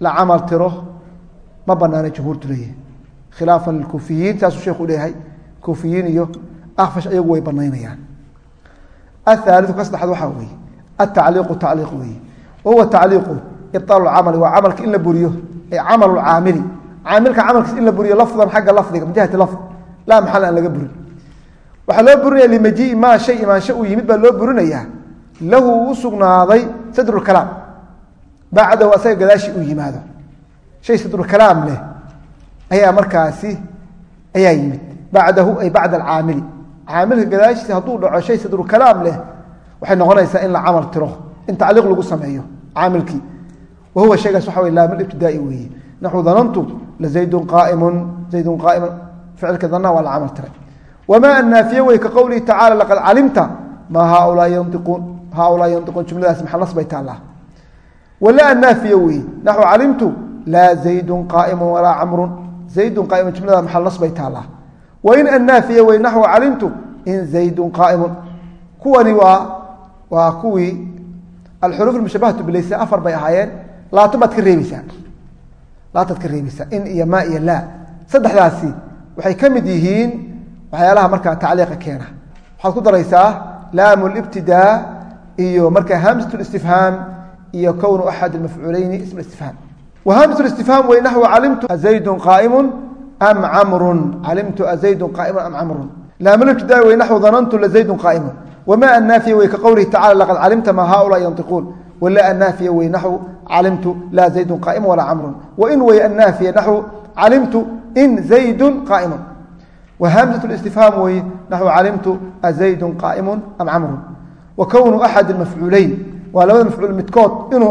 la camal tiro ma banaana jumhuurtu leeyihiin khilaafan lilkuufiyiin saasuu sheekhu leeyahay kuufiyiin iyo akfash ayagu way banaynayaan. Ahaaliu ka saddexaad waxaa weeye atacliiqu tacliiq weeye. Wahuwa tacliiqu ibطaalu camali waa camalka in la buriyo ay camalu caamili. Caamilka camalkiis in la buriyo lafdan xagga lafdiga min jihati lafd laa maxal aan laga burin. Waxaa loo burinaya limajiii maa shay imaansho uu yimid baa loo burinayaa lahu u sugnaaday sadrulkalaam bacdahu asaga gadaashi uu yimaado shay sadrulkalaam leh ayaa markaasi ayaa yimid. Bacdahu ay bacda alcaamili. Caamilka gadaashiisa hadduu dhaco shay sadrulkalaam leh waxay noqonaysaa in la camal tiro in tacliiq lagu sameeyo caamilkii. Wa huwa shaygaas waxa wey laamil ibtidaai weeye. Naxu danantu lazaydun qaaimun zaydun qaaiman ficilka danaa waa la camal tiray. Wamaa annaafiye wey ka qowlihi tacala laqad calimta maa haaulaa yantiquun haaulaa yantiquun jumladaas maxal bay taallaa. Wala annaafiye wey naxu calimtu laa zaydun qaaimun walaa camrun. Zaydun qaaimun jumlada maxal nas bay taallaa wain annaafiye wey naxwu calimtu in zaydun qaaimun. Kuwani waa waa kuwii alxuruuf mushabahatu bilaysa afar bay ahaayeen. Labaatan baad ka reebaysaa labaataad ka reebaysaa in iyo maa iyo laa. Saddexdaasi waxay ka mid yihiin waxyaalaha markaa tacliiqa keena. Waxaad ku daraysaa laamu libtidaa iyo markaa hamsat istifhaam iyo kownu axad mafcuuleyni ism istifhaam zaydun qaaimun am camrun calimtu azaydun qaaimun am camrun laamulibtidaa wey naxwu danantu lazaydun qaaimun wma annaafiya wey ka qowlihi tacala laqad calimta maa haaulaa yantiquun wala annaafiya wey naxwu calimtu laa zaydun qaaimun walaa camrun wain wey annaafiya naxwu calimtu in zaydun qaaimun wa hamsat istifhaam weye naxwu calimtu azaydun qaaimun am camrun wa kownu axad mafcuuleyn waa labada mafcuul midkood inuu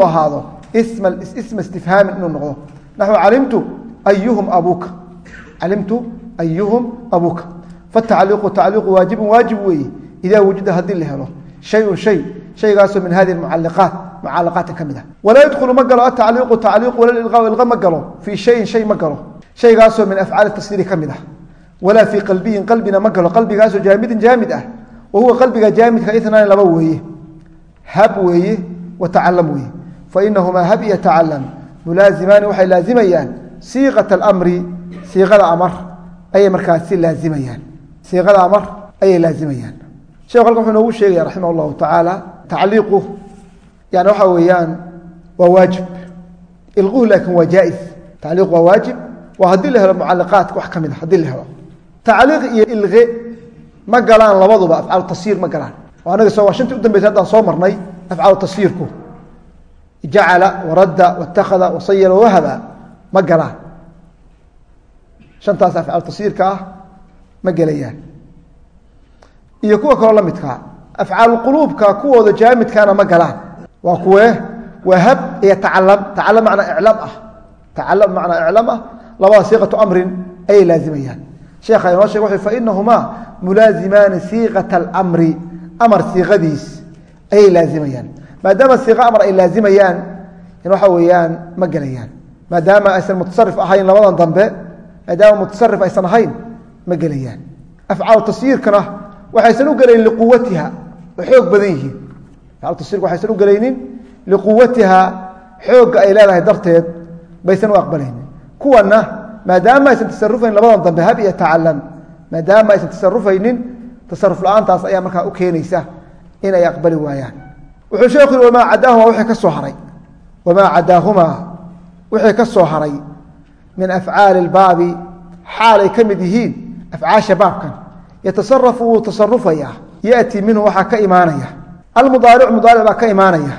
isma istifhaamin inuu noqdo naxwu calimtu ayuhum abuuka calimtu ayuhum abuuka fatacliiqu tacliiqu waajibun waajib weeye ida wujida haddii la helo shayun shay shaygaasoo min hadihi mucaliqaat mucalaqaatin ka mid ah walaa yadkhulu ma galo atacliiqu tacliiqu wala ilqaa ilqa ma galo fii shayin shay ma galo shaygaasoo min afcaali tasdiiri ka mid ah walaa fii qalbiyin qalbina ma galo qalbigaasoo jaamidin jaamid ah wa huwa qalbiga jaamidka itnaani laba weeye hab weeye wa tacalam weeye fainahumaa hab iyo tacalam mulaazimaani waxay laazimayaan siiqata alamri siiqada amar ayay markaasi laazimayaan siiqada amar ayay laazimayaan sheekhu halkan wuxuu noogu sheegaya raximah allahu tacaala tacliiqu yani waxa weeyaan waa waajib ilquhu laakin waa jaa-is tacliiqu waa waajib waa haddii la helo mucaliqaatka wax ka mid a haddii la helo tacliiq iyo ilqe ma galaan labaduba afcaalu tasiir ma galaan anaga soo waa shantii u dambeysay haddaan soo marnay afcaalu tasyiirku jacala waradda watakada wasayara wahaba ma galaan. Shantaas afcaal tasyiirka ah ma gelayaan. Iyo kuwa kaloo la midkaa afcaal quluubka kuwooda jaamidkaana ma galaan. Waa kuwee waa hab iyo tacalam tacalam macnaa iclam ah. Tacalam macnaa iclam ah. Labada siiqatu amrin ayay laazimayaan sheekha inoo sheeg wuxu fainahumaa mulaazimaani siiqata alamri amar siiqadiis ayay laazimayaan maadaama siiqa amar ay laazimayaan in waxa weeyaan ma gelayaan maadaama aysan mutasarif ahayn labadan dambe maadaama mutasarif aysan ahayn ma gelayaan afcaal tasyiirkana waxaysan u gelayn liquwatiha oo xoog badan yihiin. Afcaal tasyiirka waxaysan u gelaynin liquwatiha xoogga ay leedahay darteed baysan u aqbalaynin. Kuwana maadaama aysan tasarufayn labadan dambe hab iyo tacalam maadaama aysan tasarufaynin tasaruf la'aantaas ayaa markaa u keenaysa in ay aqbali waayaan wuxuu sheekhu wamaa cadaahuma wixii ka soo haray. Wamaa cadaahumaa wixii ka soo haray. Min afcaali اlbaabi xaalay ka mid yihiin afcaasha baabkan yatasarafu wuu tasarufayaa yaأtii minhu waxaa ka imaanaya. Almudaaricu mudaaric baa ka imaanaya.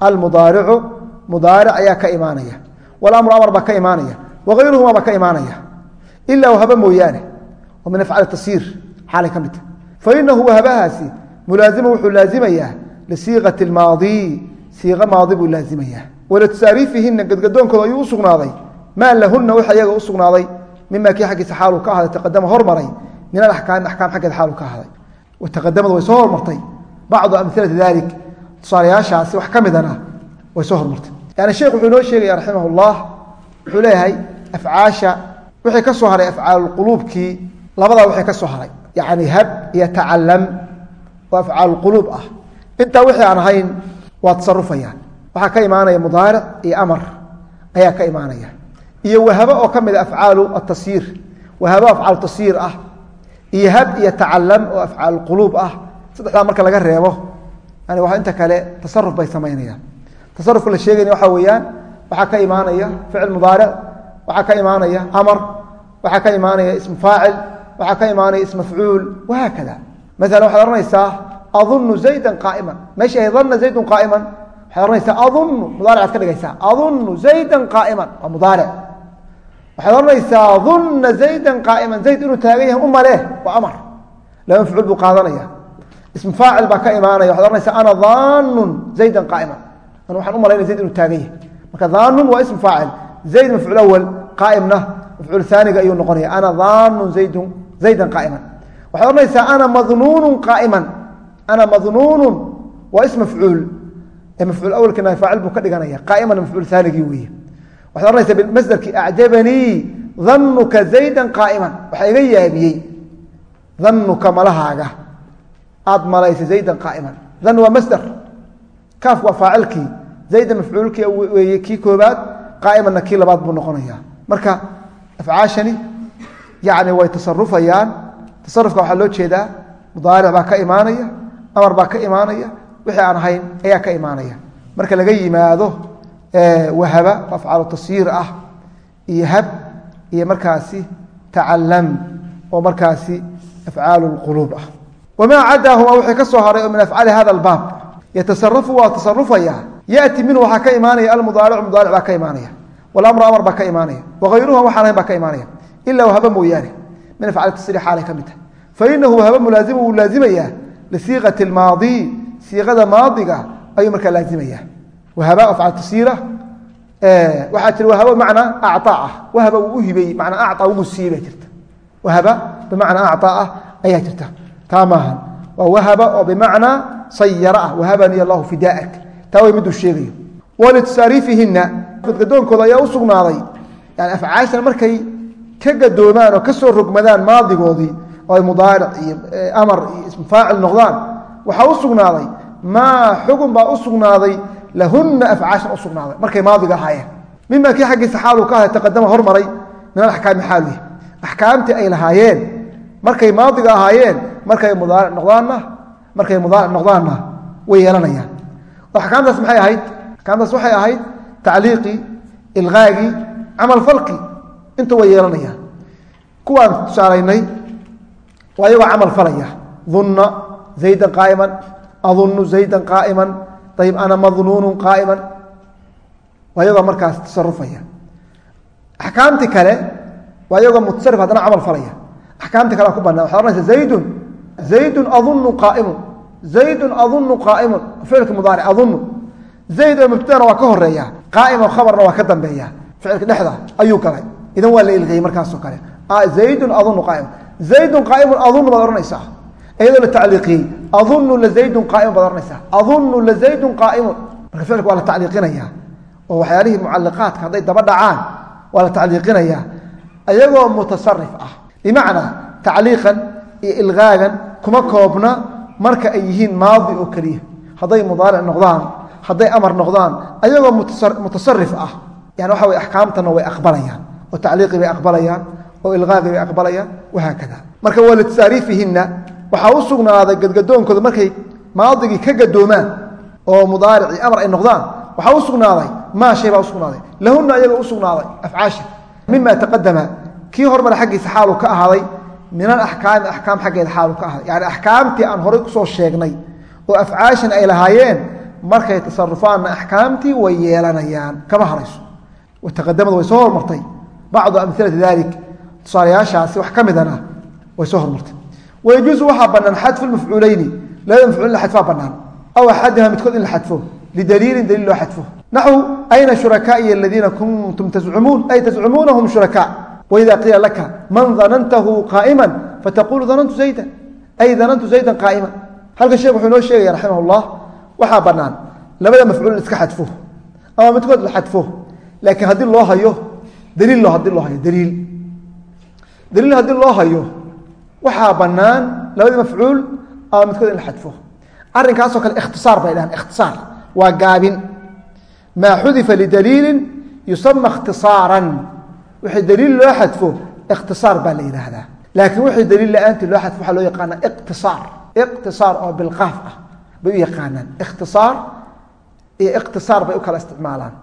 Almudaaricu mudaaric ayaa ka imaanaya. Walamru amar baa ka imaanaya. Wagayruhuma baa ka imaanaya. Ilaa wahaba mooyaane. Oo min afcaali tasyiir xaalay ka midta fainahu wahabahaasi mulaazimu wuxuu laazimayaa lisiiqati اlmaadi siiqa maadi buu laazimayaa walatusaariifihina gadgadoonkooda ayuu u sugnaaday maa lahuna waxa iyaga u sugnaaday mima kii xaggiisa xaaluu ka ahday taqadama hormaray min alaxkaami axkaam xaggeeda xaaluu ka ahday wataqadamadu way soo hormartay bacdu amilati dalik tusaalayaashaasi wax ka midana way soo hormartay yani sheekh wuxuu inoo sheegaya raximah اllah wuxuu leeyahay afcaasha wixii ka soo haray afcaalquluubkii labadaa wixii ka soo haray yani ah intaa wixii aan ahayn waa tasarufayaan waxaa ka imaanaya mudaaric iyo amar ayaa ka imaanaya. Iyo wahabo oo ka mida afcaalu atasyiir wahabo afcaal tasyiir ah iyo hab iyo tacalam oo afcaal quluub ah. Saddexdaa marka laga reebo yani waa inta kale tasaruf bay samaynayaan. Tasarufka la sheegayna waxaa weeyaan waxaa ka imaanaya ficil mudaaric waxaa ka imaanaya amar waxaa ka imaanaya ismu faacil waxaa ka imaanaya ism mafcuul wahaakada. Maala waxaad ohanaysaa adunu zayda qaaiman meesha ay dana zaydun qaaiman waxaad ohanaysaa adunu mudaaricaad ka dhigaysaa adunu zayda qaaiman waa mudaaric waxaad ohanaysaa dunna zayda qaaiman zayd inuu taagan yahay umale waa amar laba mafcuul buu qaadanaya ismu faacil baa ka imaanaya waxad ohanaysaa ana daanun zayda qaaiman an waxaan u zayd inuu taagan yahay marka daanun waa ismu faacil zayd mafcuul awal qaaimna mafcuul aaniga ayuu noqonaya ana daanun zaydun zaydan qaaiman waxaad ohanaysaa ana madnuunu qaaiman ana madnuunu waa is mafcuul ee mafcuul awalkana faacil buu ka dhiganaya qaaimanna mafcuul aanigii weeye waxaad ohanaysaa bimasderki acjabanii danuka zaydan qaaiman waxaa iga yaabiyey danuka malahaaga aad malaysay zaydan qaaiman dan waa masder kaaf waa faacilkii zaydan mafcuulkii weeye kii koobaad qaaimanna kii labaad buu noqonaya marka afcaashani yani way tasarufayaan amar baa ka imaanaya wixii aan ahayn ayaa ka imaanaya. Marka laga yimaado wahaba oo afcaalu tasyiir ah iyo hab iyo markaasi tacalam oo markaasi afcaalu lquluub ah. Wamaa cadaahuma wixii ka soo haray oo min afcaali hada albaab. Yatasarafu waa tasarufaya yaati minhu waxaa ka imaanaya almudaaricu mudaaric baa ka imaanaya. Walamru amar baa ka imaanaya. Wagayruha waxaan ahayn baa ka imaanaya. Ilaa wahaba mooyaane. Min afcaali tasriix xaalay ka mid tahay. Fainahu wahaba mulaazimu wuu laazimayaa lisiiqati lmaadi siiqada maadiga ayuu markaa laazimaya wahaba afcaal tasyiira waxaa jira wahaba bimacnaa acaa ah wahaba wuu u hibeeyey manaa acaa wuu siiyey baa jirta wahaba bimacnaa acaa ah ayaa jirta taa maahan waa wahaba oo bimacnaa sayara ah wahabani allahu fidaaak taa way miduu sheegayo walitusaariifihina gadgadoonkooda markay ka gadoomaan oo ka oo ay mudaaric iyo amar iyo ismu faacil noqdaan. Waxaa u sugnaaday maa xugun baa u sugnaaday lahuna afcaashan u sugnaaday. Markay maadiga ahaayeen. Mima kii xaggiisa xaaluu ka ahay taqadama hormaray min alaxkaami xaaluhi axkaamtii ay lahaayeen. Markay maadiga ahaayeen markay mudaaric noqdaanna markay mudaaric noqdaanna way yeelanayaan. Axkaamtaas maxay ahayd? Axkaamtaas waxay ahayd tacliiqii ilqaagii camal falki. Inta way yeelanayaan waa iyagoo camal falaya. Dunna zaydan qaa'iman. Adunu zaydan qaa'iman. Ayib ana madnuunu qaa'iman. Waa iyagoo markaas tasarufaya axkaamtii kale waa iyagoo mutasarif haddana camal falaya. Axkaamtii kale ku banaan waxad ohanaysa zaydun zaydun adunu qaa'imun. Zaydun adunu qaa'imun. Ficilka mudaaric adunu zayd oo mubtadana waa ka horreeya qaa'im oo khabarna waa ka dambeeya. Ficilka dhexda ayuu galay. Idan waa la ilqiyey markaasoo kale. Zaydun adunu qaa'im zaydun qaa'imun adunu baad ohanaysaa iyadoo la tacliiqiyey adunu lazaydun qaaimun baad ohanaysaa adunu lazaydun qaa'imun marka ficilka waa la tacliiqinaya oo waxyaalihii mucaliqaadka hadday daba dhacaan waa la tacliiqinaya iyagoo mutasarif ah. Bimacnaa tacliiqan iyo ilqaagan kuma koobna marka ay yihiin maadi oo keliya. Hadday mudaaric noqdaan hadday amar noqdaan ayagoo mutasarif ah. Yani waxa way axkaamtana way bay aqbalayaan oo ilqaaqii bay aqbalayaan wahaakada marka waa litasaariifihinna waxaa u sugnaaday gadgadoonkooda markay maadigii ka gadoomaan oo mudaaricii amar ay noqdaan waxaa u sugnaaday maa shay baa usugnaaday lahuna ayaga u sugnaaday afcaasha. Mima taqadama kii hormar xaggiisa xaalu ka ahaaday min alaxkaami axkaam xaggeeda xaalu ka ahaaday. Yani axkaamtii aan horay ku soo sheegnay oo afcaashan ay lahaayeen markay tasarufaanna axkaamtii way yeelanayaan. Kama harayso. Wataqadamad way soo hormartay. Bacdu amilati dalik tusaalayaashaasi wax ka midana way soo hormartay. Wayajuusu waxaa banaan xadfu mafcuuleyni labada mafcuul in la xadfaa banaan aw axadiha midkood in la xadfo lidaliilin daliil loo xadfo. Naxu ayna shurakaaiy aladiina kuntum tazcumuun ay tazcumuunahum shurakaa waida qiila laka man danantahu qaa'ima fataqulu danantu zayda ay danantu zaydan qaa'ima. Halka sheekh wuxuu inoo sheegaya raximah llah waxaa banaan labada mafcuul in iska xadfo ama midkood la xadfo laakiin haddii loo hayo daliil haddii loo hayo daliil daliil haddii loo hayo waxaa banaan labadii mafcuul ama midkood in la xadfo. Arrinkaasoo kale ikhtisaar bay dhahaan ikhtisaar. Waa gaabin. Maa xudifa lidaliilin yusama ikhtisaaran. Wixii daliil loo xadfo ikhtisaar baa la yidhaahdaa laakiin wixii daliil la'aantii loo xadfo waxaa loo yaqaanaa iqtisaar iqtisaar oo bilqaaf ah bay u yaqaanaan. Ikhtisaar iyo iqtisaar bay u kala isticmaalaan.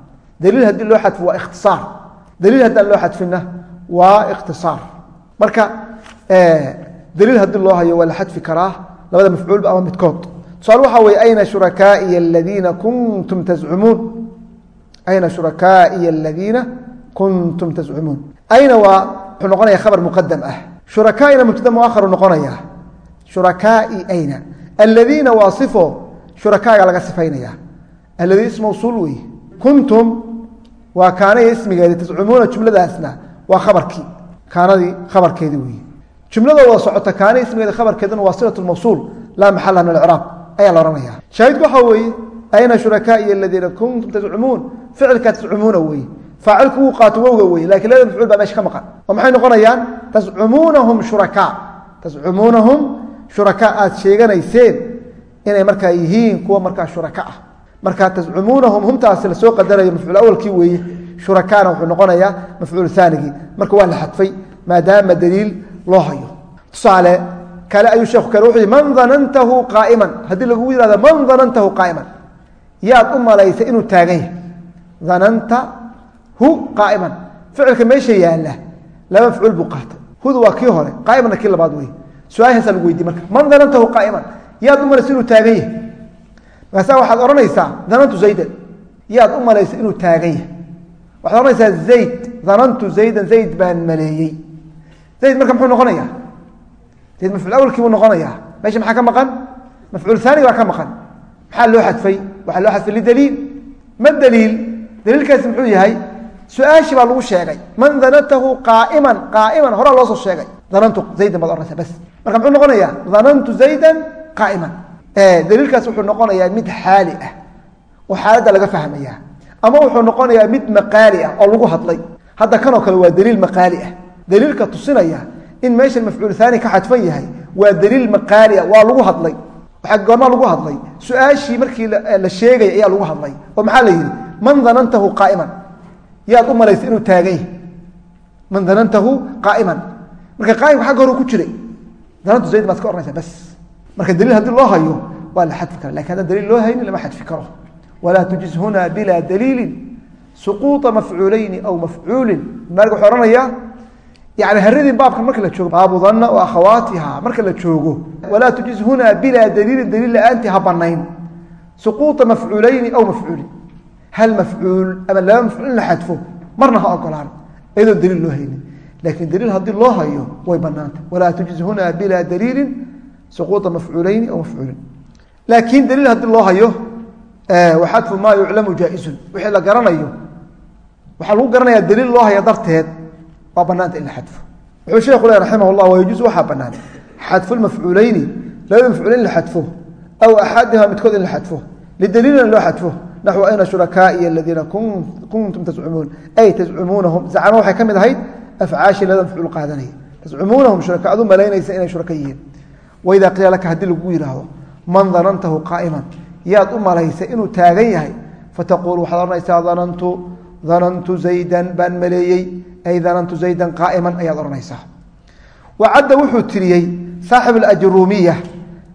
Daliil haddii loo xadfo waa ikhtisaar. Daliil haddaan loo xadfinna waa ikhtisaar marka daliil haddii loo hayo waa la xadfi karaa labada mafcuulba ama midkood. Tusaale waxaa weye ayna shurakaaiya aladiina kuntum tazcumuun ayna shurakaaiya aladiina kuntum tazcumuun ayna waa wuxuu noqonaya khabar muqadam ah. Shurakaaina mubtada muaharu noqonaya. Shurakaai ayna. Aladiina waa sifo shurakaaga laga sifaynaya alladii is mawsuul kuntum waa kaanaya ismigeedi tazcumuuna jumladaasna waa khabarkii kaanadii khabarkeedii weeye. Jumladoo wada socota kaana ismigeeda khabarkeeduna waa silat mawsuul laa maxala min acraab ayaa la ohanaya shaahidku waxaa weeye ayna shurakaaiy aladiina kuntum tazcumuun ficilkaa tazcumuuna weye faacilku wuu qaato wowga weye laakiin labada mafcuul baa meesha ka maqan. Oo maxay noqonayaan? Tazcumuunahum shurakaa tazcumuunahum shurakaa aad sheeganayseen inay markaa yihiin kuwa markaa shuraka ah. Marka tazcumuunahum humtaasi la soo qadarayo mafcuul awalkii weeye shurakaana wuxuu noqonayaa mafcuul aanigii marka waa la xadfay maadaama daliil loo hayo. Tusaale kale ayuu sheeku kale wuxuu yihi man danantahu qaa'iman. Haddii lagu yihahdo man danantahu qaa'iman. Yaad u malaysay inuu taagan yahay. Dananta hu qaa'iman. Ficilka meesha yaalla laba mafcuul buu qaatay. Hudu waa kii hore qaa'imanna kii labaad wey su'aashaasaa lagu weydiye marka man danantahu qaa'iman. Yaad u malaysay inuu taagan yahay. Markaasaa waxaad odhanaysaa danantu zaydan yaad u malaysay inuu taagan yahay waxaad odhanaysaa zayd. Danantu zaydan zayd baan maleeyey. Zayd marka muxuu noqonaya? Zayd mafcuul awalkii buu noqonaya. Meesha maxaa ka maqan? Mafcuul aani baa ka maqan. Maxaa loo xadfay? Waxaa loo xadfay lidaliil. Ma daliil? Daliilkaasi muxuu yahay su'aashii baa lagu sheegay. Man danantahu qaaiman qaaiman horaa loo soo sheegay. Danantu zaydan baad ohanaysa bas. Marka muxuu noqonaya? Danantu zaydan qaaiman. Daliilkaas wuxuu noqonayaa mid xaali ah. Oo xaaladda laga fahmaya ama wuxuu noqonayaa mid maqaali ah oo lagu hadlay. Hadda kanoo kale waa daliil maqaali ah. Daliilka tusinaya in meeshan mafcuul aani ka xadfan yahay waa daliil maqaali ah waa lagu hadlay. Waxaa goormaa lagu hadlay. Su'aashii markii la sheegay ayaa lagu hadlay. Oo maxaa la yidhi? Man danantahu qaaiman yaad u malaysay inuu taagan yahay man danantahu qaaiman marka qaaimka xagga hore ku jiray. Danantu zayd baad ka ohanaysa bas. Marka daliil haddii loo hayo waa la xadfi kara laakiin haddaan daliil loo haynin lama xadfi karo walaa tujiz huna bila daliilin suquuطa mafcuulayni aw mafcuulin maalig wuxuu ohanayaa yani haradii baabkan marka la joogo baabu danna wa akhawaatiha marka la joogo walaa tujiz huna bilaa daliilin daliil la-aanti ha banayn suquuطa mafcuulayni aw mafcuulin hal mafcuul ama laba mafcuul in la xadfo marna ha ogolaan iyadoo daliil loo haynin lakin daliil haddii loo hayo way banaanta walaa tujiz huna bilaa daliilin suquuطa mafcuulayni aw mafcuulin laakiin daliil haddii loo hayo waxadfu maa yuclamu jaa-izun. Wixii la garanayo lagu garanaya daliil loo haya darteed waa banaanta in la xadfo. Wuxuu sheekhu le raximah llah wayajuuز waxaa banaan xadfu lmafcuuleyni labada mafcuuleyn la xadfo aw axadihima midkood in la xadfo. Lidaliilin loo xadfo naxو ayna shurakaaiy aladiina kuntum tazcumuun ay tazcumuunahum zacmo waxay ka mid ahayd afcaashi labada mafcuul qaadanaya. Tazcumuunahum shuraka adu malaynaysa inay shuraka yihiin. Waidaa qiila laka haddii lagu yidhaahdo man danantahu qaa'iman yaad u malaysay inuu taagan yahay fataquul waxaad odhanaysaa danantu danantu zaydan baan maleeyey. Ay danantu zaydan qaa'iman ayaad odhanaysaa. Wacadda wuxuu tiriyey saaxib alajruumiya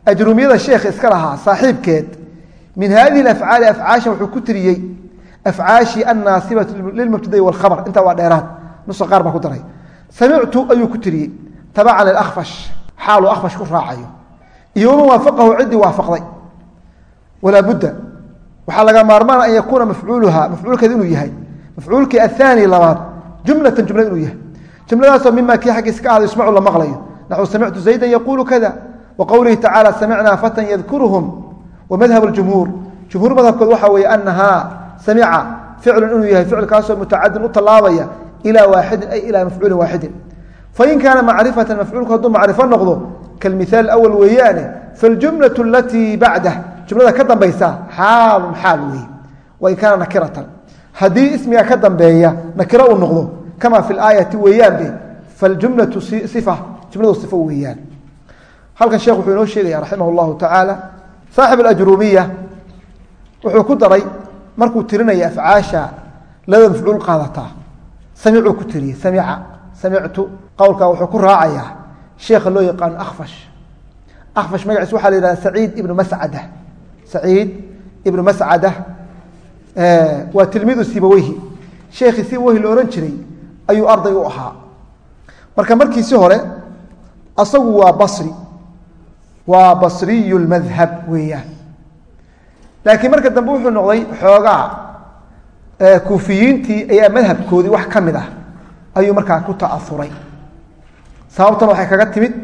ajruumiyada sheekh iska lahaa saaxiibkeed. Min hadihi afcaali afcaasha wuxuu ku tiriyey afcaashii annaasibatu lilmubtadai walkhabr intaa waa dheeraad nusa qaar baa ku daray. Samictu ayuu ku tiriyey tabacan liakfash xaaluu akfash ku raacayo. Iyo waman waafaqahu ciddii waafaqday walaa budda. Waxaa laga maarmaana an yakuuna mafcuuluha mafcuulkeeda inuu yahay. Mafcuulkii ahaani labaad jumlatan jumlad inuu yahay. Jumladaasoo mima kii xaggiis ka ahdo yusmacu la maqlayo. Naxu samictu zaydan yaquulu kada wa qowlihi tacaala samicnaa fatan yadkuruhum wa madhab jumhuur jumhuur madhabkood waxaa weeye anahaa samica ficlun inuu yahay ficilkaasoo mutacadin u tallaabaya ilaa waaxidin ay ilaa mafcuulin waaxidin fain kaana macrifatan mafcuulku hadduu macrifo noqdo kalmithaal awal weeyaane faljumlatu alatii bacdah jumlada ka dambaysa xaalun xaal weeye wain kaana nakiratan. Haddii ismiga ka dambeeya nakiro uu noqdo kama fi laayati weeyaanbe faljumlatu ifa jumladu sifo weeyaan. Halkan sheekh wuxuu inoo sheegaya raximah llahu tacaala saaxib alajruumiya wuxuu ku daray markuu tirinaya afcaasha labada mafcuul qaadataa. Samicuu ku tiriyey samica samictu qowlkaa wuxuu ku raacayaa sheekha loo yaqaano akfash akfash magaciis waxaa la yihahda saciid ibnu mascada saciid ibnu mascada waa tilmiidu sibaweyhi sheekhii sibaweyhi la ohan jiray ayuu arday u ahaa. Marka markiisi hore asagu waa basri. Waa basriyu lmadhab weeyaan. Laakiin marka dambe wuxuu noqday xoogaa kuufiyiintii ayaa madhabkoodii wax ka mid ah. Ayuu markaa ku ta'auray sababtan waxay kaga timid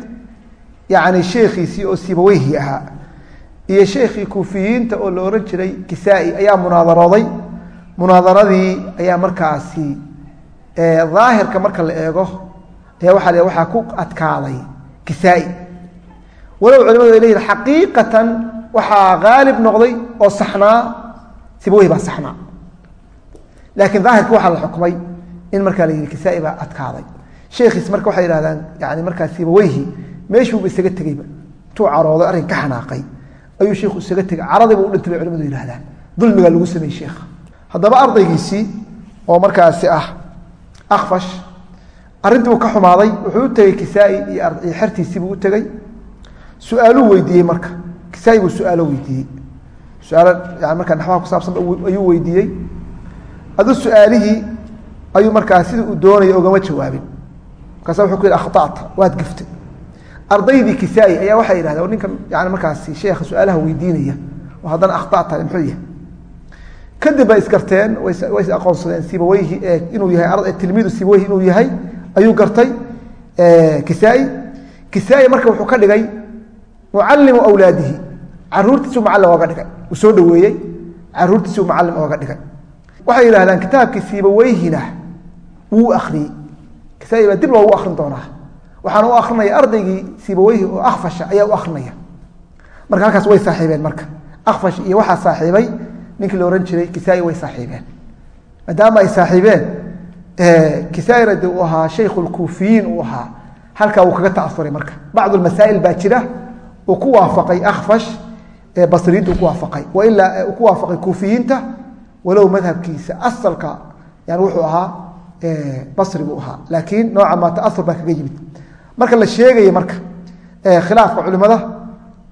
yani sheekhiisii oo sibaweyhi ahaa iyo sheekhii kuufiyiinta oo la ohan jiray kisaa-i ayaa munaadarooday munaadaradii ayaa markaasi daahirka marka la eego ayaa waa l waxaa ku adkaaday kisaa-i. Walow culimadu ay leyihin xaqiiqatan waxaa haalib noqday oo saxnaa sibaweyhi baa saxnaa. Laakiin daahirka waxaa la xukumay in markaa la yihi kisaa-i baa adkaaday. Sheekhiis marka waxay yihahdaan yani markaa sibaweyhi meeshuuba isaga tegeyba intuu carooday arrin ka xanaaqay ayuu sheikhu isaga tegay. Caradiiba u dhintay bay culimadu yihahdaan dulmigaa lagu sameeyey sheekha haddaba ardaygiisii oo markaasi ah akfash arrintii uu ka xumaaday. Wuxuu u tegey kisaa-i iyo xertiisiibuu u tegey su'aaluu weydiiyey marka. Kisaa-i buu su'aalo weydiiyey. Su'aalo yani markaa naxwaha kusaabsan ayuu weydiiyey. Adu su'aalihii ayuu markaa sida uu doonaya ogama jawaabin. Markaasa wuxuu ku yidhi akhtata waad gaftay ardaydii kisaa-i ayaa waxay yidhahdeen o ninkan yani markaasi sheekha su'aalaha weydiinaya oo haddana akhtata muxuu yahay. Kadib bay isgarteen way is aqoonsadeen sibaweyhi inuu yahay tilmiidu sibaweyhi inuu yahay ayuu gartay kisaa-i marka wuxuu ka dhigay mucalimu awlaadihi. Caruurtiisuu macallim ooga dhigay uu soo dhaweeyey caruurtiisuu mucallim ooga dhigay. Waxay yidhahdaan kitaabkii sibaweyhina wuu akriyey kisaa-i baa dib loogu akrin doonaa waxaana u akrinaya ardaygii sibaweyhi oo akfasha ayaa u akrinaya marka halkaas way saaxiibeen marka. Akfash iyo waxaa saaxiibay ninkii la ohan jiray kisaa-i way saaxiibeen. Maadaama ay saaxiibeen kisaa-ina uu ahaa shaykhu lkuufiyiin uu ahaa. Halkaa wuu kaga ta'asuray marka. Bacdu masaa'il baa jira uu ku waafaqay akfash basriyiinta uu ku waafaqay. Wailaa uu ku waafaqay kuufiyiinta walow madhabkiisa asalka yani wuxuu ahaa basri buu ahaa. Laakiin nooca maa baa kaga yimid marka la sheegayo marka khilaafka culimada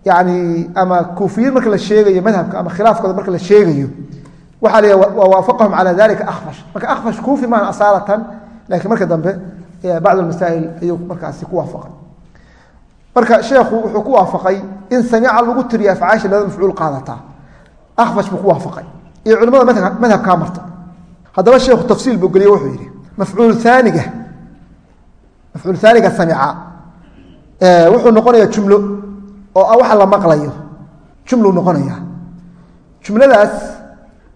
yani ama kuufiyiin marka la sheegayo madhabka ama khilaafkooda marka la sheegayo waxaa la wawaafaqahum calى dalika akfash marka akfash kuufi maaha asaalatan lakiin marka dambe bacd masaa'il ayuu markaasi ku waafaqay. Marka sheekhu wuxuu ku waafaqay in samica lagu tiriyo afcaasha labada mafcuul qaadataa akfash buu ku waafaqay. Iyo culimada madhabkaa marta. Haddaba sheekhu tafsiil buu geliye wuxuu yidhi mafcuul aaniga mafcuul aaniga samica. Wuxuu noqonayaa jumlo oo ah waxa la maqlayo. Jumluu noqonaya jumladaas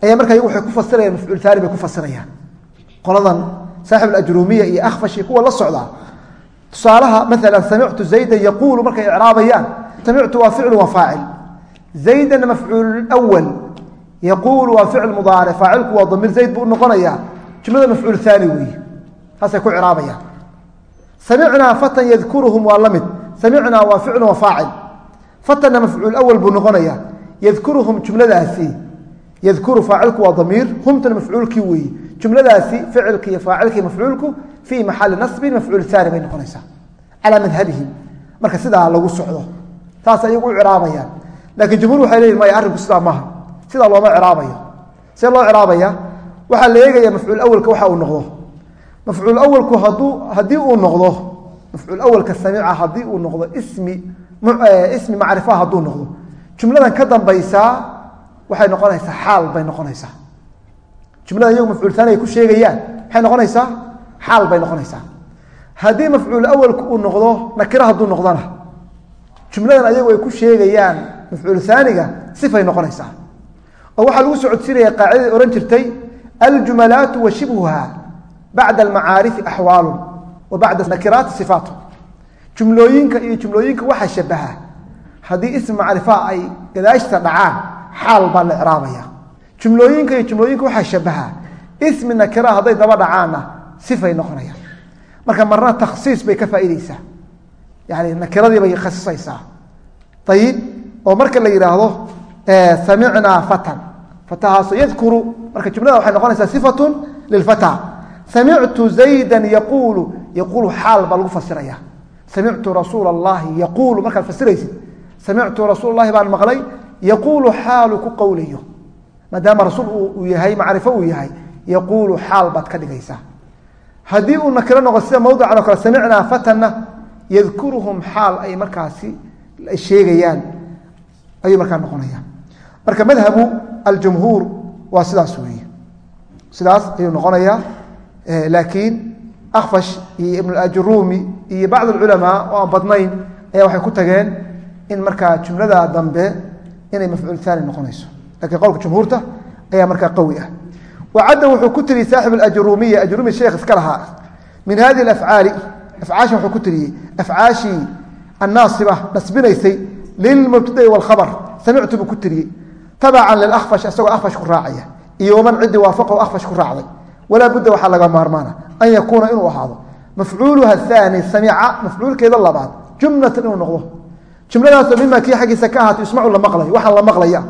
ayaa marka iyagu waxay ku fasirayaan mafcuul aani bay ku fasirayaan. Qoladan saaxib ajrumiya iyo akfashi kuwa la socdaa tusaalaha maala samictu zaydan yaquulu markay icraabayaan samictu waa ficlu waa faacil. Zaydan mafcuul wal yaquulu waa ficil mudaaric faacilku waa damiir zayd buu noqonayaa. Jumlada mafcuul aani weeye saasay ku icraabayaan samicnaa fatan yadkuruhum waa la mid samicnaa waa ficlu waa faacil fatanna mafcuul awal buu noqonayaa yadkuruhum jumladaasi yadkuru faacilku waa damiir humtana mafcuulkii weeye jumladaasi ficilki iyo faacilkii mafcuulku fii maxali nasbin mafcuul aani bay noqonaysaa calaa madhabihim marka sidaa lagu socdo taas ayagu u ciraabayaan laakiin jumhuur waxay leyihin maya arrinku sidaa maaha sidaa looma ciraabayo see loo ciraabaya waxaa la eegaya mafcuul awalka waxa uu noqdo mafcuul awalku haddii uu noqdo mafcuul awalka samiica haddii uu noqdo ismi ismi macrifa hadduu noqdo jumladan ka dambaysaa waxay noqonaysaa xaal bay noqonaysaa. Jumlada iyagu mafcuul aani ay ku sheegayaan maxay noqonaysaa xaal bay noqonaysaa. Haddii mafcuul awalku uu noqdo nakiro hadduu noqdona jumladan ayagu ay ku sheegayaan mafcuul aaniga sifay noqonaysaa. Oo waxaa lagu socodsiinaya qaacidadii odhan jirtay aljumalaatu wa shibhuha bacda almacaarifi axwaalu wa bacda nakiraati sifaatu jumlooyinka iyo jumlooyinka waxaa shabaha. Haddii ism macrifa ay gadaashta dhacaan xaal baa la ciraabaya jumlooyinka iyo jumlooyinka waxaa shabaha. Ismi nakira hadday daba dhacaanna sifay noqonayaan. Marka marna takhsiis bay ka faaideysaa yani nakiradii bay khasisaysaa. Ayib oo marka la yidhaahdo samicnaa fatan. Fatahaaso yadkuru. Marka jumlada waxay noqonaysaa sifatun lilfata samictu zaydan yaquulu yaquulu xaal baa lagu fasiraya samictu rasuul allahi yaquulu markaad fasiraysid samictu rasuul lahi baan maqlay yaquulu xaalu ku qowlayo maadaama rasuul uu yahay macrifo uu yahay yaquulu xaal baad ka dhigaysaa haddii uu nakiro noqo sida mawdican o kale samicnaa fatanna yadkuruhum xaal ay markaasi sheegayaan ayuu markaa noqonaya marka madhabu aljumhuur waa sidaas weeye sidaas ayuu noqonayaa laakiin akfash iyo ibn ajurumi iyo bacd alculamaa oo aan badnayn ayaa waxay ku tageen in markaa jumlada dambe inay mafcuul aani noqonayso. Lakiin qowlka jumhuurta ayaa markaa qawi ah. Wacadda wuxuu ku tiriyey saaxib ajrumiya ajrumi sheekh iska lahaa min hadihi afcaali afcaasha wuxuu ku tiriyey afcaashii annaasiba nasbinaysay lilmubtadai wاlkhabr samictu buu ku tiriyey tabacan lilakfash isagoo akfash ku raacaya iyo waman ciddi waafaqahu akfash ku raacday walaa budda waxaa laga maarmaana an yakuuna inuu ahaado. Mafcuuluha aani samica mafcuulkeeda labaad jumlatan inuu noqdo. Jumladaasoo mima kii xaggiisa ka ahaato yusmacu la maqlayo waxaa la maqlaya.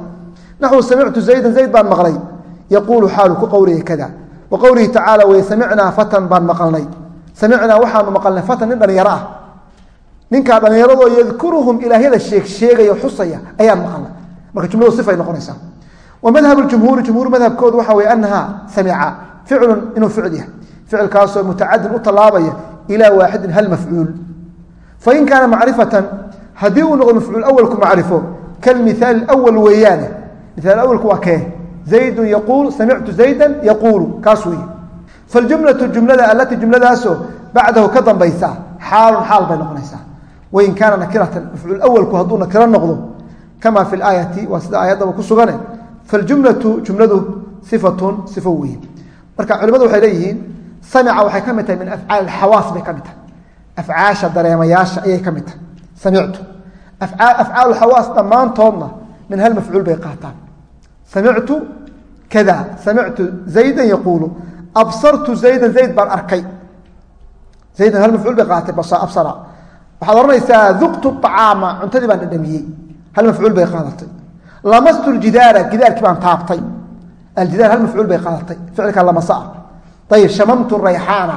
Naxwu samictu zaydan zayd baan maqlay. Yaquulu xaalu ku qowlaya kada. Wa qowlihi tacaala wey samicnaa fatan baan maqalnay. Samicnaa waxaanu maqalnay fatan nin dhalinyaro ah. Ninkaa dhallinyaradoo yadkuruhum ilaahyada sheeg sheegaya xusaya ayaan maqalnay. Marka jumladu sifay noqonaysaa. Wa madhab jumhuuri jumhuur madhabkoodu waxa weye anaha samica ficlun inuu ficil yahay. Ficilkaasoo mutacadin u tallaabaya ilaa waaxidin hal mafcuul. Fain kaana macrifatan haddii uu noqdo mafcuul awalku macrifo kalmithaal awal weeyaane. Mithaal awalku waa kee? Zaydun yaquul samictu zaydan yaquulu. Kaas weeye. Faljumlatu jumlada allatii jumladaasoo bacdahu ka dambaysa xaalun xaal bay noqonaysaa. Wain kaana nakiratan mafcuul awalku hadduu nakiro noqdo kama fi laayati waa sida aayaddaba ku sugane faljumlatu marka culimadu waxay leeyihiin samica waxay ka mid tahay min afcaal xawaas bay ka mid tahay. Afcaasha dareemayaasha ayay ka mid tahay. Samictu. Afcaal xawaas dhammaantoodna min hal mafcuul bay qaataan. Samictu kada. Samictu zaydan yaquulu. Absartu zaydan zayd baan arkay. Zaydan hal mafcuul bay qaatay absara. Waxaad odhanaysaa duqtu acaama cuntadii baan dhadhamiyey. Hal mafcuul bay qaadatay. Lamastu ljidaara gidaarkii baan taabtay aljidaar hal mafcuul bay qaadatay ficilka lamasa ah ayib shamamtu rayxaana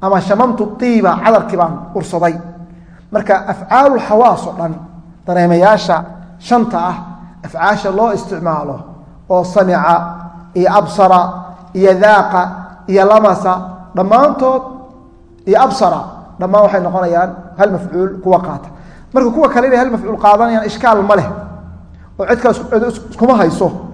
ama shamamtu iiba cadarkii baan ursaday. Marka afcaalu xawaas oo dhan dareemayaasha shanta ah afcaasha loo isticmaalo oo samica iyo absara iyo daaqa iyo lamasa dhammaantood iyo absara dhammaan waxay noqonayaan hal mafcuul kuwa qaata. Marka kuwa kale inay hal mafcuul qaadanayaan ishkaal ma leh oo cid hayso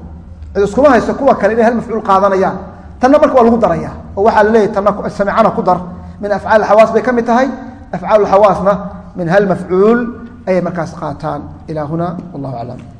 cid iskuma hayso kuwa kale inay hal mafcuul qaadanayaan. Tanna marka waa lagu daraya oo waxaa laleeyahy tanna samicana ku dar. Min afcaal xawaas bay ka mid tahay afcaal xawaasna min hal mafcuul ayay markaas qaataan. Ilaa huna wallahu aclam